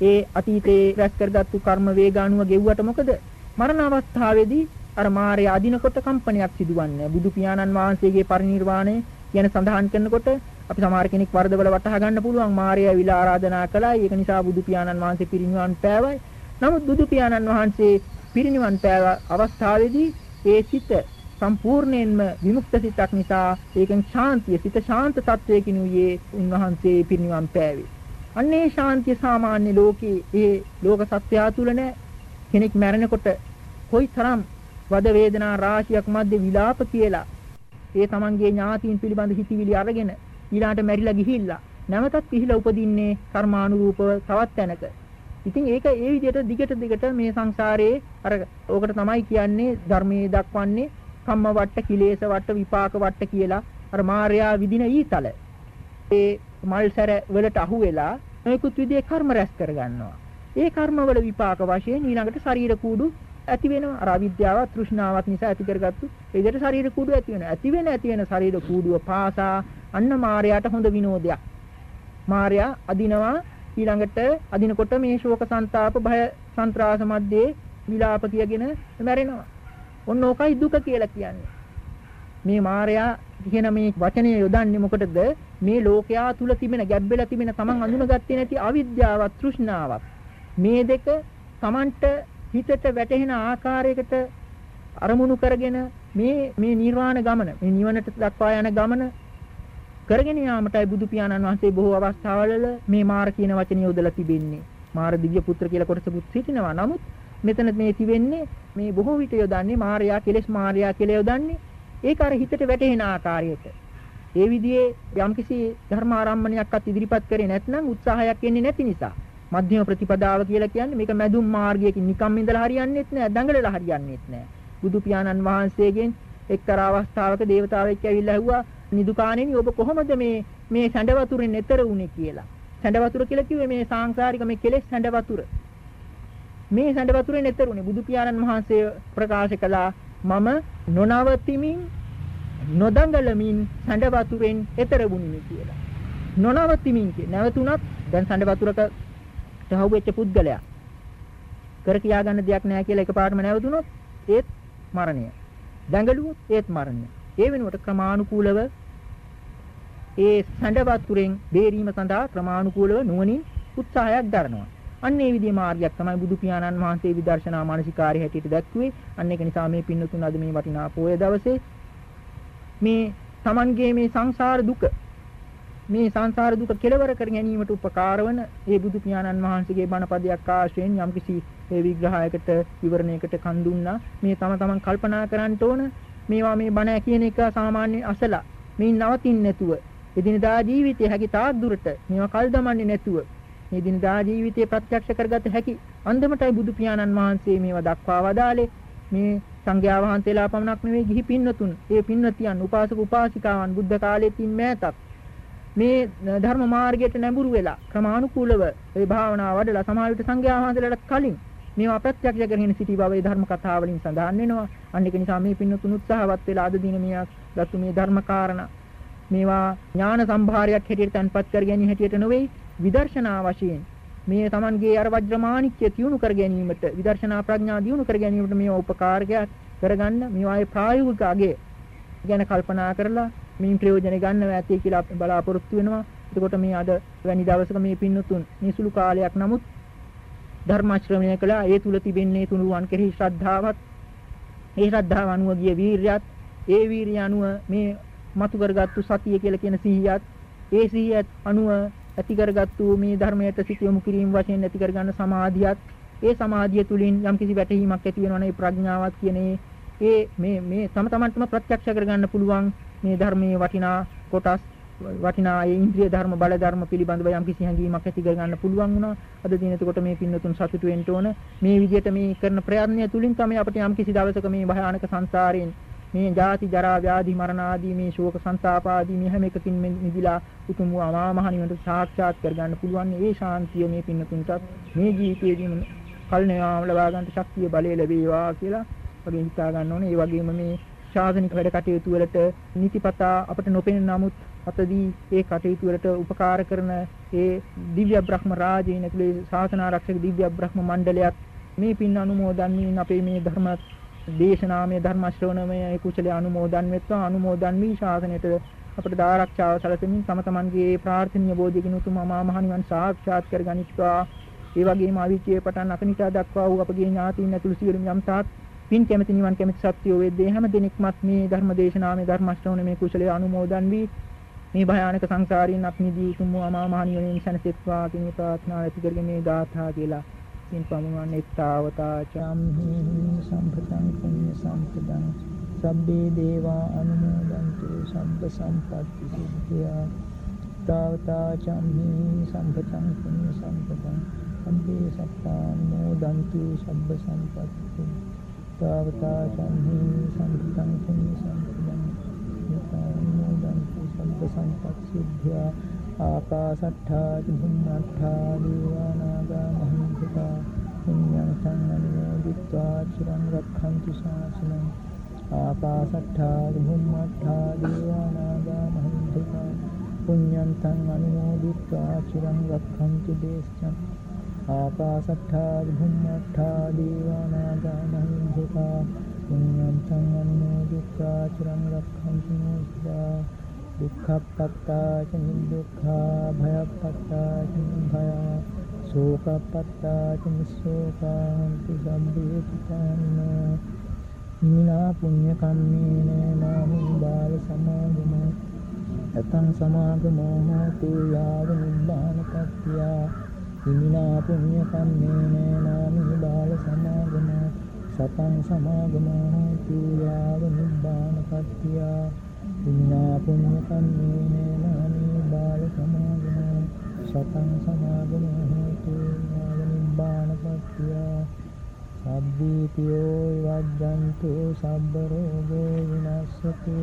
ඒ අතීතේ රැස් කරගත්තු කර්ම වේගානුව ගෙව්වට මොකද? මරණ අවස්ථාවේදී අර මාර්ය අදිනකොට කම්පනයක් සිදුවන්නේ. බුදු පියාණන් වහන්සේගේ පරිණිරවාණය කියන සඳහන් කරනකොට අපි සමහර කෙනෙක් වරදවල වටහා ගන්න පුළුවන්. මාර්ය විලා ආරාධනා කළා. ඒක නිසා බුදු පියාණන් වහන්සේ පිරිනිවන් පෑවයි. නමුත් බුදු පියාණන් වහන්සේ පිරිනිවන් පෑව අවස්ථාවේදී ඒ සිත සම්පූර්ණයෙන්ම විමුක්ත සිතක් නිසා ඒකෙන් ශාන්තිය සිත ශාන්ත තත්වයකින් උයේ උන්වහන්සේ පිරිනිවන් පෑවේ. අන්නේ ශාන්තිය සාමාන්‍ය ලෝකේ ඒ ලෝක සත්‍යය තුල නැහැ. කෙනෙක් මැරෙනකොට කොයිතරම් වද වේදනා රාශියක් මැද්දේ විලාප කියලා ඒ තමන්ගේ ඥාතීන් පිළිබඳ හිතවිලි අරගෙන ඊළාට මැරිලා ගිහිල්ලා නැවතත් පිහිලා උපදින්නේ කර්මානුරූපව තවත් තැනක. ඉතින් ඒක ඒ විදිහට දිගට දිගට මේ සංසාරයේ අර ඕකට තමයි කියන්නේ ධර්මයේ දක්වන්නේ කම්ම වට්ට කිලේශ වට්ට විපාක වට්ට කියලා අර මාර්යා විදින ඊතල. ඒ මල්සර වලට අහු වෙලා නොයෙකුත් විදිහේ කර්ම රැස් කරගන්නවා. ඒ කර්මවල විපාක වශයෙන් ඊළඟට ශරීර කූඩු ඇති වෙනවා. අර අවිද්‍යාව තෘෂ්ණාවත් නිසා ඇති කරගත්තු ඒ විදිහට ශරීර කූඩු ඇති වෙනවා. ඇති වෙන ඇති වෙන ශරීර කූඩුව පාසා අන්න මාර්යාට හොඳ විනෝදයක්. මාර්යා අදිනවා ඊළඟට අදිනකොට මේ ශෝක ਸੰతాප භය සන්ත්‍රාස මැද්දේ විලාප කියගෙන මැරෙනවා. ඔන්න ඕකයි දුක කියලා කියන්නේ. මේ මායයා කියන මේ වචනේ යොදන්නේ මොකටද? මේ ලෝකයා තුල තිබෙන ගැබ්බෙලා තිබෙන Taman අඳුනගත්තේ නැති අවිද්‍යාවත් තෘෂ්ණාවත්. මේ දෙක Tamanට හිතට වැටෙන ආකාරයකට අරමුණු කරගෙන මේ මේ නිර්වාණ ගමන, මේ නිවනට දක්වා යන ගමන කරගෙන යාමටයි බුදු පියාණන් වහන්සේ බොහෝ අවස්ථාවල මේ මාර කියන වචනේ යොදලා තිබෙන්නේ. මාර දිව්‍ය පුත්‍ර කියලා කොටසකුත් සිටිනවා. නමුත් මෙතන මේ තිබෙන්නේ මේ බොහෝ විට යොදන්නේ මාර්යා කෙලෙස් මාර්යා කියලා යොදන්නේ ඒක අර හිතට වැටෙන ආකාරයට. ඒ විදිහේ යම්කිසි ධර්මාරම්මණයක්වත් ඉදිරිපත් කරේ නැත්නම් උත්සාහයක් එන්නේ නැති නිසා මධ්‍යම ප්‍රතිපදාව කියලා කියන්නේ මේක මැදුම් මාර්ගයකින් නිකම් ඉඳලා හරියන්නේත් නෑ දඟලලා හරියන්නේත් නෑ බුදු පියාණන් වහන්සේගෙන් එක්තරා අවස්ථාවක දේවතාවෙක් ඇවිල්ලා ඇහුවා නිදුකාණෙනි ඔබ කොහොමද මේ මේ සැඬ වතුරෙන් එතර වුනේ කියලා සැඬ වතුර කියලා කිව්වේ මේ සාංශාරික මේ කෙලෙස් සැඬ වතුර මේ සැඬ වතුරෙන් එතරුනේ බුදු පියාණන් වහන්සේ ප්‍රකාශ කළා මම නොනවතිමින් නොදඟලමින් සැඬ වතුරෙන් එතර වුනිමි කියලා. නොනවතිමින් කිය. නැවතුණත් දැන් සැඬ වතුරක තහවුවෙච්ච පුද්ගලයා කර කියා ගන්න දෙයක් නැහැ කියලා එකපාරටම නැවතුනොත් ඒත් මරණය. දඟලුවොත් ඒත් මරණය. ඒ වෙනුවට ක්‍රමානුකූලව ඒ සැඬ වතුරෙන් බේරීම සඳහා ක්‍රමානුකූලව නුවණින් උත්සාහයක් දරනවා. අන්න ඒ විදිහේ මාර්ගයක් තමයි බුදු පියාණන් වහන්සේ විදර්ශනා මානසිකාරය හැටියට දැක්ුවේ. අන්න ඒක නිසා මේ පින්නතුන් අද මේ වටිනා පොය දවසේ මේ Tamanගේ මේ සංසාර දුක මේ සංසාර දුක කෙලවර කර ගැනීමට උපකාර වන ඒ බුදු පියාණන් වහන්සේගේ බණපදයක් ආශ්‍රයෙන් යම්කිසි ඒ විග්‍රහයකට විවරණයකට කන් දුන්නා. මේ තම තමන් කල්පනා කරන්න ඕන මේවා මේ බණ කියන එක සාමාන්‍ය අසලා මේ නවතින්නේ නැතුව එදිනදා ජීවිතයේ හැකි තාක් දුරට මේවා කල් දමන්නේ නැතුව මේ දිනදා ජීවිතේ ප්‍රත්‍යක්ෂ කරගත හැකි අන්දමටයි බුදු පියාණන් වහන්සේ මේවා දක්වා වදාලේ මේ සංඝයා වහන්සේලා පමණක් නෙවෙයි ගිහි පින්නතුන් ඒ පින්නතියන් උපාසක උපාසිකාවන් බුද්ධ කාලයේ මෑතක් මේ ධර්ම මාර්ගයට නැඹුරු වෙලා ක්‍රමානුකූලව ඒ භාවනාව වඩලා සමාවිත සංඝයා වහන්සේලාට කලින් මේවා ප්‍රත්‍යක්ෂ කරගෙන සිටි බව ඒ ධර්ම කතාවලින් සඳහන් වෙනවා. අන්න ඒක නිසා මේ පින්නතුන් උත්සාහවත් වෙලා අද දින මේ ගත්තු මේ ධර්ම කාරණා මේවා ඥාන සම්භාරයක් හැටියට තන්පත් කර ගැනීම හැටියට නොවේ විදර්ශනා වශයෙන් මේ Tamanගේ අර වජ්‍රමාණික්‍ය තියුණු කර ගැනීමට විදර්ශනා ප්‍රඥා දියුණු කර ගැනීමට මේවා උපකාරකයක් කරගන්න මේවායේ ප්‍රායෝගික අගය ගැන කල්පනා කරලා මින් ප්‍රයෝජන ගන්නවා ඇති කියලා බලාපොරොත්තු වෙනවා. එතකොට මේ අද වැනි දවසක මේ පින්නතුන් මේ සුළු කාලයක් නමුත් ධර්ම ශ්‍රවණය කළා. ඒ තුල තිබෙන්නේ තුනුරුවන් කෙරෙහි ශ්‍රද්ධාවත් ඒ ශ්‍රද්ධාව අනුව ගිය වීරියත් ඒ වීරිය අනුව මේ මතු කරගත්තු සතිය කියලා කියන සිහියත් ඒ සිහියත් අනුව ඇති කරගත්තු මේ ධර්මයට සිත යොමු කිරීම වශයෙන් ඇති කරගන්න සමාධියත් ඒ සමාධිය තුලින් යම්කිසි වැටහීමක් ඇති වෙනවනේ ප්‍රඥාවත් කියන ඒ මේ මේ තම තමන්ටම ප්‍රත්‍යක්ෂ කරගන්න පුළුවන් මේ ධර්මයේ වටිනා කොටස් වටිනා ඒ ඉන්ද්‍රිය ධර්ම බල ධර්ම පිළිබඳව යම්කිසි හැඟීමක් ඇති කරගන්න පුළුවන් වුණා. අද දින එතකොට මේ පින්නතුන් සතුටු වෙන්න ඕන. මේ විදිහට මේ කරන ප්‍රයත්නය තුලින් තමයි අපිට යම්කිසි දවසක මේ භයානක සංසාරයෙන් මේ ජාති ජරා ව්‍යාධි මරණ ආදී මේ ශෝක සංతాප ආදී මේ හැම එකකින් මිදිලා උතුම් වූ අමා මහ නිවනට සාක්ෂාත් කරගන්න පුළුවන් ඒ ශාන්තිය මේ පින්නතුන්ටත් මේ ජීවිතයේදීම කල්ණයාම ලබා ගන්නට ශක්තිය බලය ලැබේවා කියලා වගේ හිතා ගන්න ඕනේ. ඒ වගේම මේ ශාසනික වැඩ කටයුතු වලට නිතිපතා අපට නොපෙනෙන නමුත් අතදී ඒ කටයුතු වලට උපකාර කරන ඒ දිව්‍ය බ්‍රහ්ම රාජයින් ඇතුලේ ශාසන ආරක්ෂක දිව්‍ය බ්‍රහ්ම මණ්ඩලයක් මේ පින් අනුමෝදන් වීම අපේ මේ ධර්ම දේශනාමය ධර්ම ශ්‍රවණමය කුසලයේ අනුමෝදන් වෙත්වා. අනුමෝදන් වී ශාසනයට අපට ආරක්ෂාව සැලසෙමින් තම තමන්ගේ ප්‍රාර්ථනීය බෝධියකින් උතුම් අමා මහ නිවන් සාක්ෂාත් කරගනිත්වා ඒ වගේම අවිචේ පටන් අකනිටා දක්වා වූ අපගේ ඥාතීන් ඇතුළු සියලුම යම් තාක් පින් කැමති නිවන් කැමති සත්‍යෝ වෙද්දී හැම දිනෙකමත් මේ ධර්ම දේශනාමේ ධර්ම ශ්‍රවණමේ කුසලයේ අනුමෝදන් වී මේ භයානක සංසාරයෙන් අත් මිදී උතුම් අමා මහ නිවනින් සැනසෙත්වා කියන ප්‍රාර්ථනාව ඇති කරගෙන මේ ගාථා කියලා සින් පමුණවන්නේ තාවතා චම්හි සම්පතං පුඤ්ඤ සම්පතං සබ්බේ දේවා අනුමෝදන්තු සම්ප සම්පත්ති සිද්ධා. තාවතා චම්හි සම්පතං පුඤ්ඤ සම්පතං සම්පේ සත්තානුමෝදන්තු සබ්බ සම්පත්ති තාවතා චම්හි සම්පතං පුඤ්ඤ සම්පතං සම්පතං සම්ප සම්පත්ති සිද්ධා. ආකාසට්ඨා චුම්මට්ඨා දේවානාගා මහින්දිකා පුඤ්ඤං සම්මනියෝදිත්වා චිරං රක්ඛන්තු ශාසනං. ආකාසට්ඨා චුම්මට්ඨා දේවානාගා මහින්දිකා පුඤ්ඤං සම්මනියෝදිත්වා චිරං රක්ඛන්තු දේශං ආකාසට්ඨා චුම්මට්ඨා දේවානාගා මහින්දිකා පුඤ්ඤං සම්මනියෝදිත්වා චිරං රක්ඛන්තු දේශං දුක්ඛප්පත්තා ච නිදුක්ඛා භයප්පත්තා ච භය සෝකප්පත්තා ච නිස්සෝකාන්ති සම්බේ චිතන්න මිනා පුඤ්ඤ කම්මේන නාමි බාල සමාගම අතං සමාගමෝ හෝතු යාව නිබ්බාන පත්‍ත්‍යා හිමිනා පුඤ්ඤ කම්මේන නාමි බාල සමාගම සතං සමාගමෝ හෝතු යාව නිබ්බාන පත්‍ත්‍යා පුඤ්ඤා පුඤ්ඤ කම්මේන නාමේ බාල සමාගම සතං සමාගම හේතු නිබ්බානපත්තිය සබ්බීතියෝ වජ්ජන්තු සබ්බ රෝගෝ විනස්සතු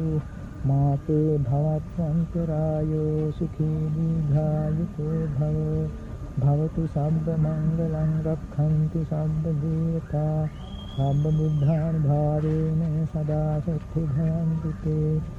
මාතේ භවත්වන්තරායෝ සුඛී දීඝායුකෝ භව භවතු සබ්බ මංගලං රක්ඛන්තු සබ්බ දේවතා සබ්බ බුද්ධානුභාවේන සදා සත්‍ය භවන්තු තේ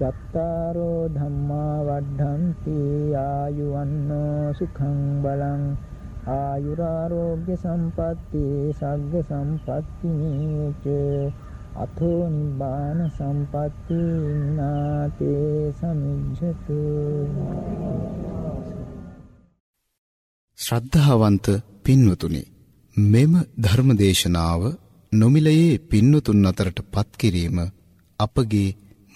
චත්තාරෝ ධම්මා වඩ්ඩಂತಿ ආයුවන්නෝ සුඛං බලං ආයුරාෝග්‍ය සම්පatti සග්ග සම්පatti නීච අතෝ නිබ්බාන සම්පatti නාතේ සමිජ්ජතු ශ්‍රද්ධාවන්ත පින්වතුනි මෙම ධර්මදේශනාව නොමිලයේ පින්වතුන් අතරට පත් කිරීම අපගේ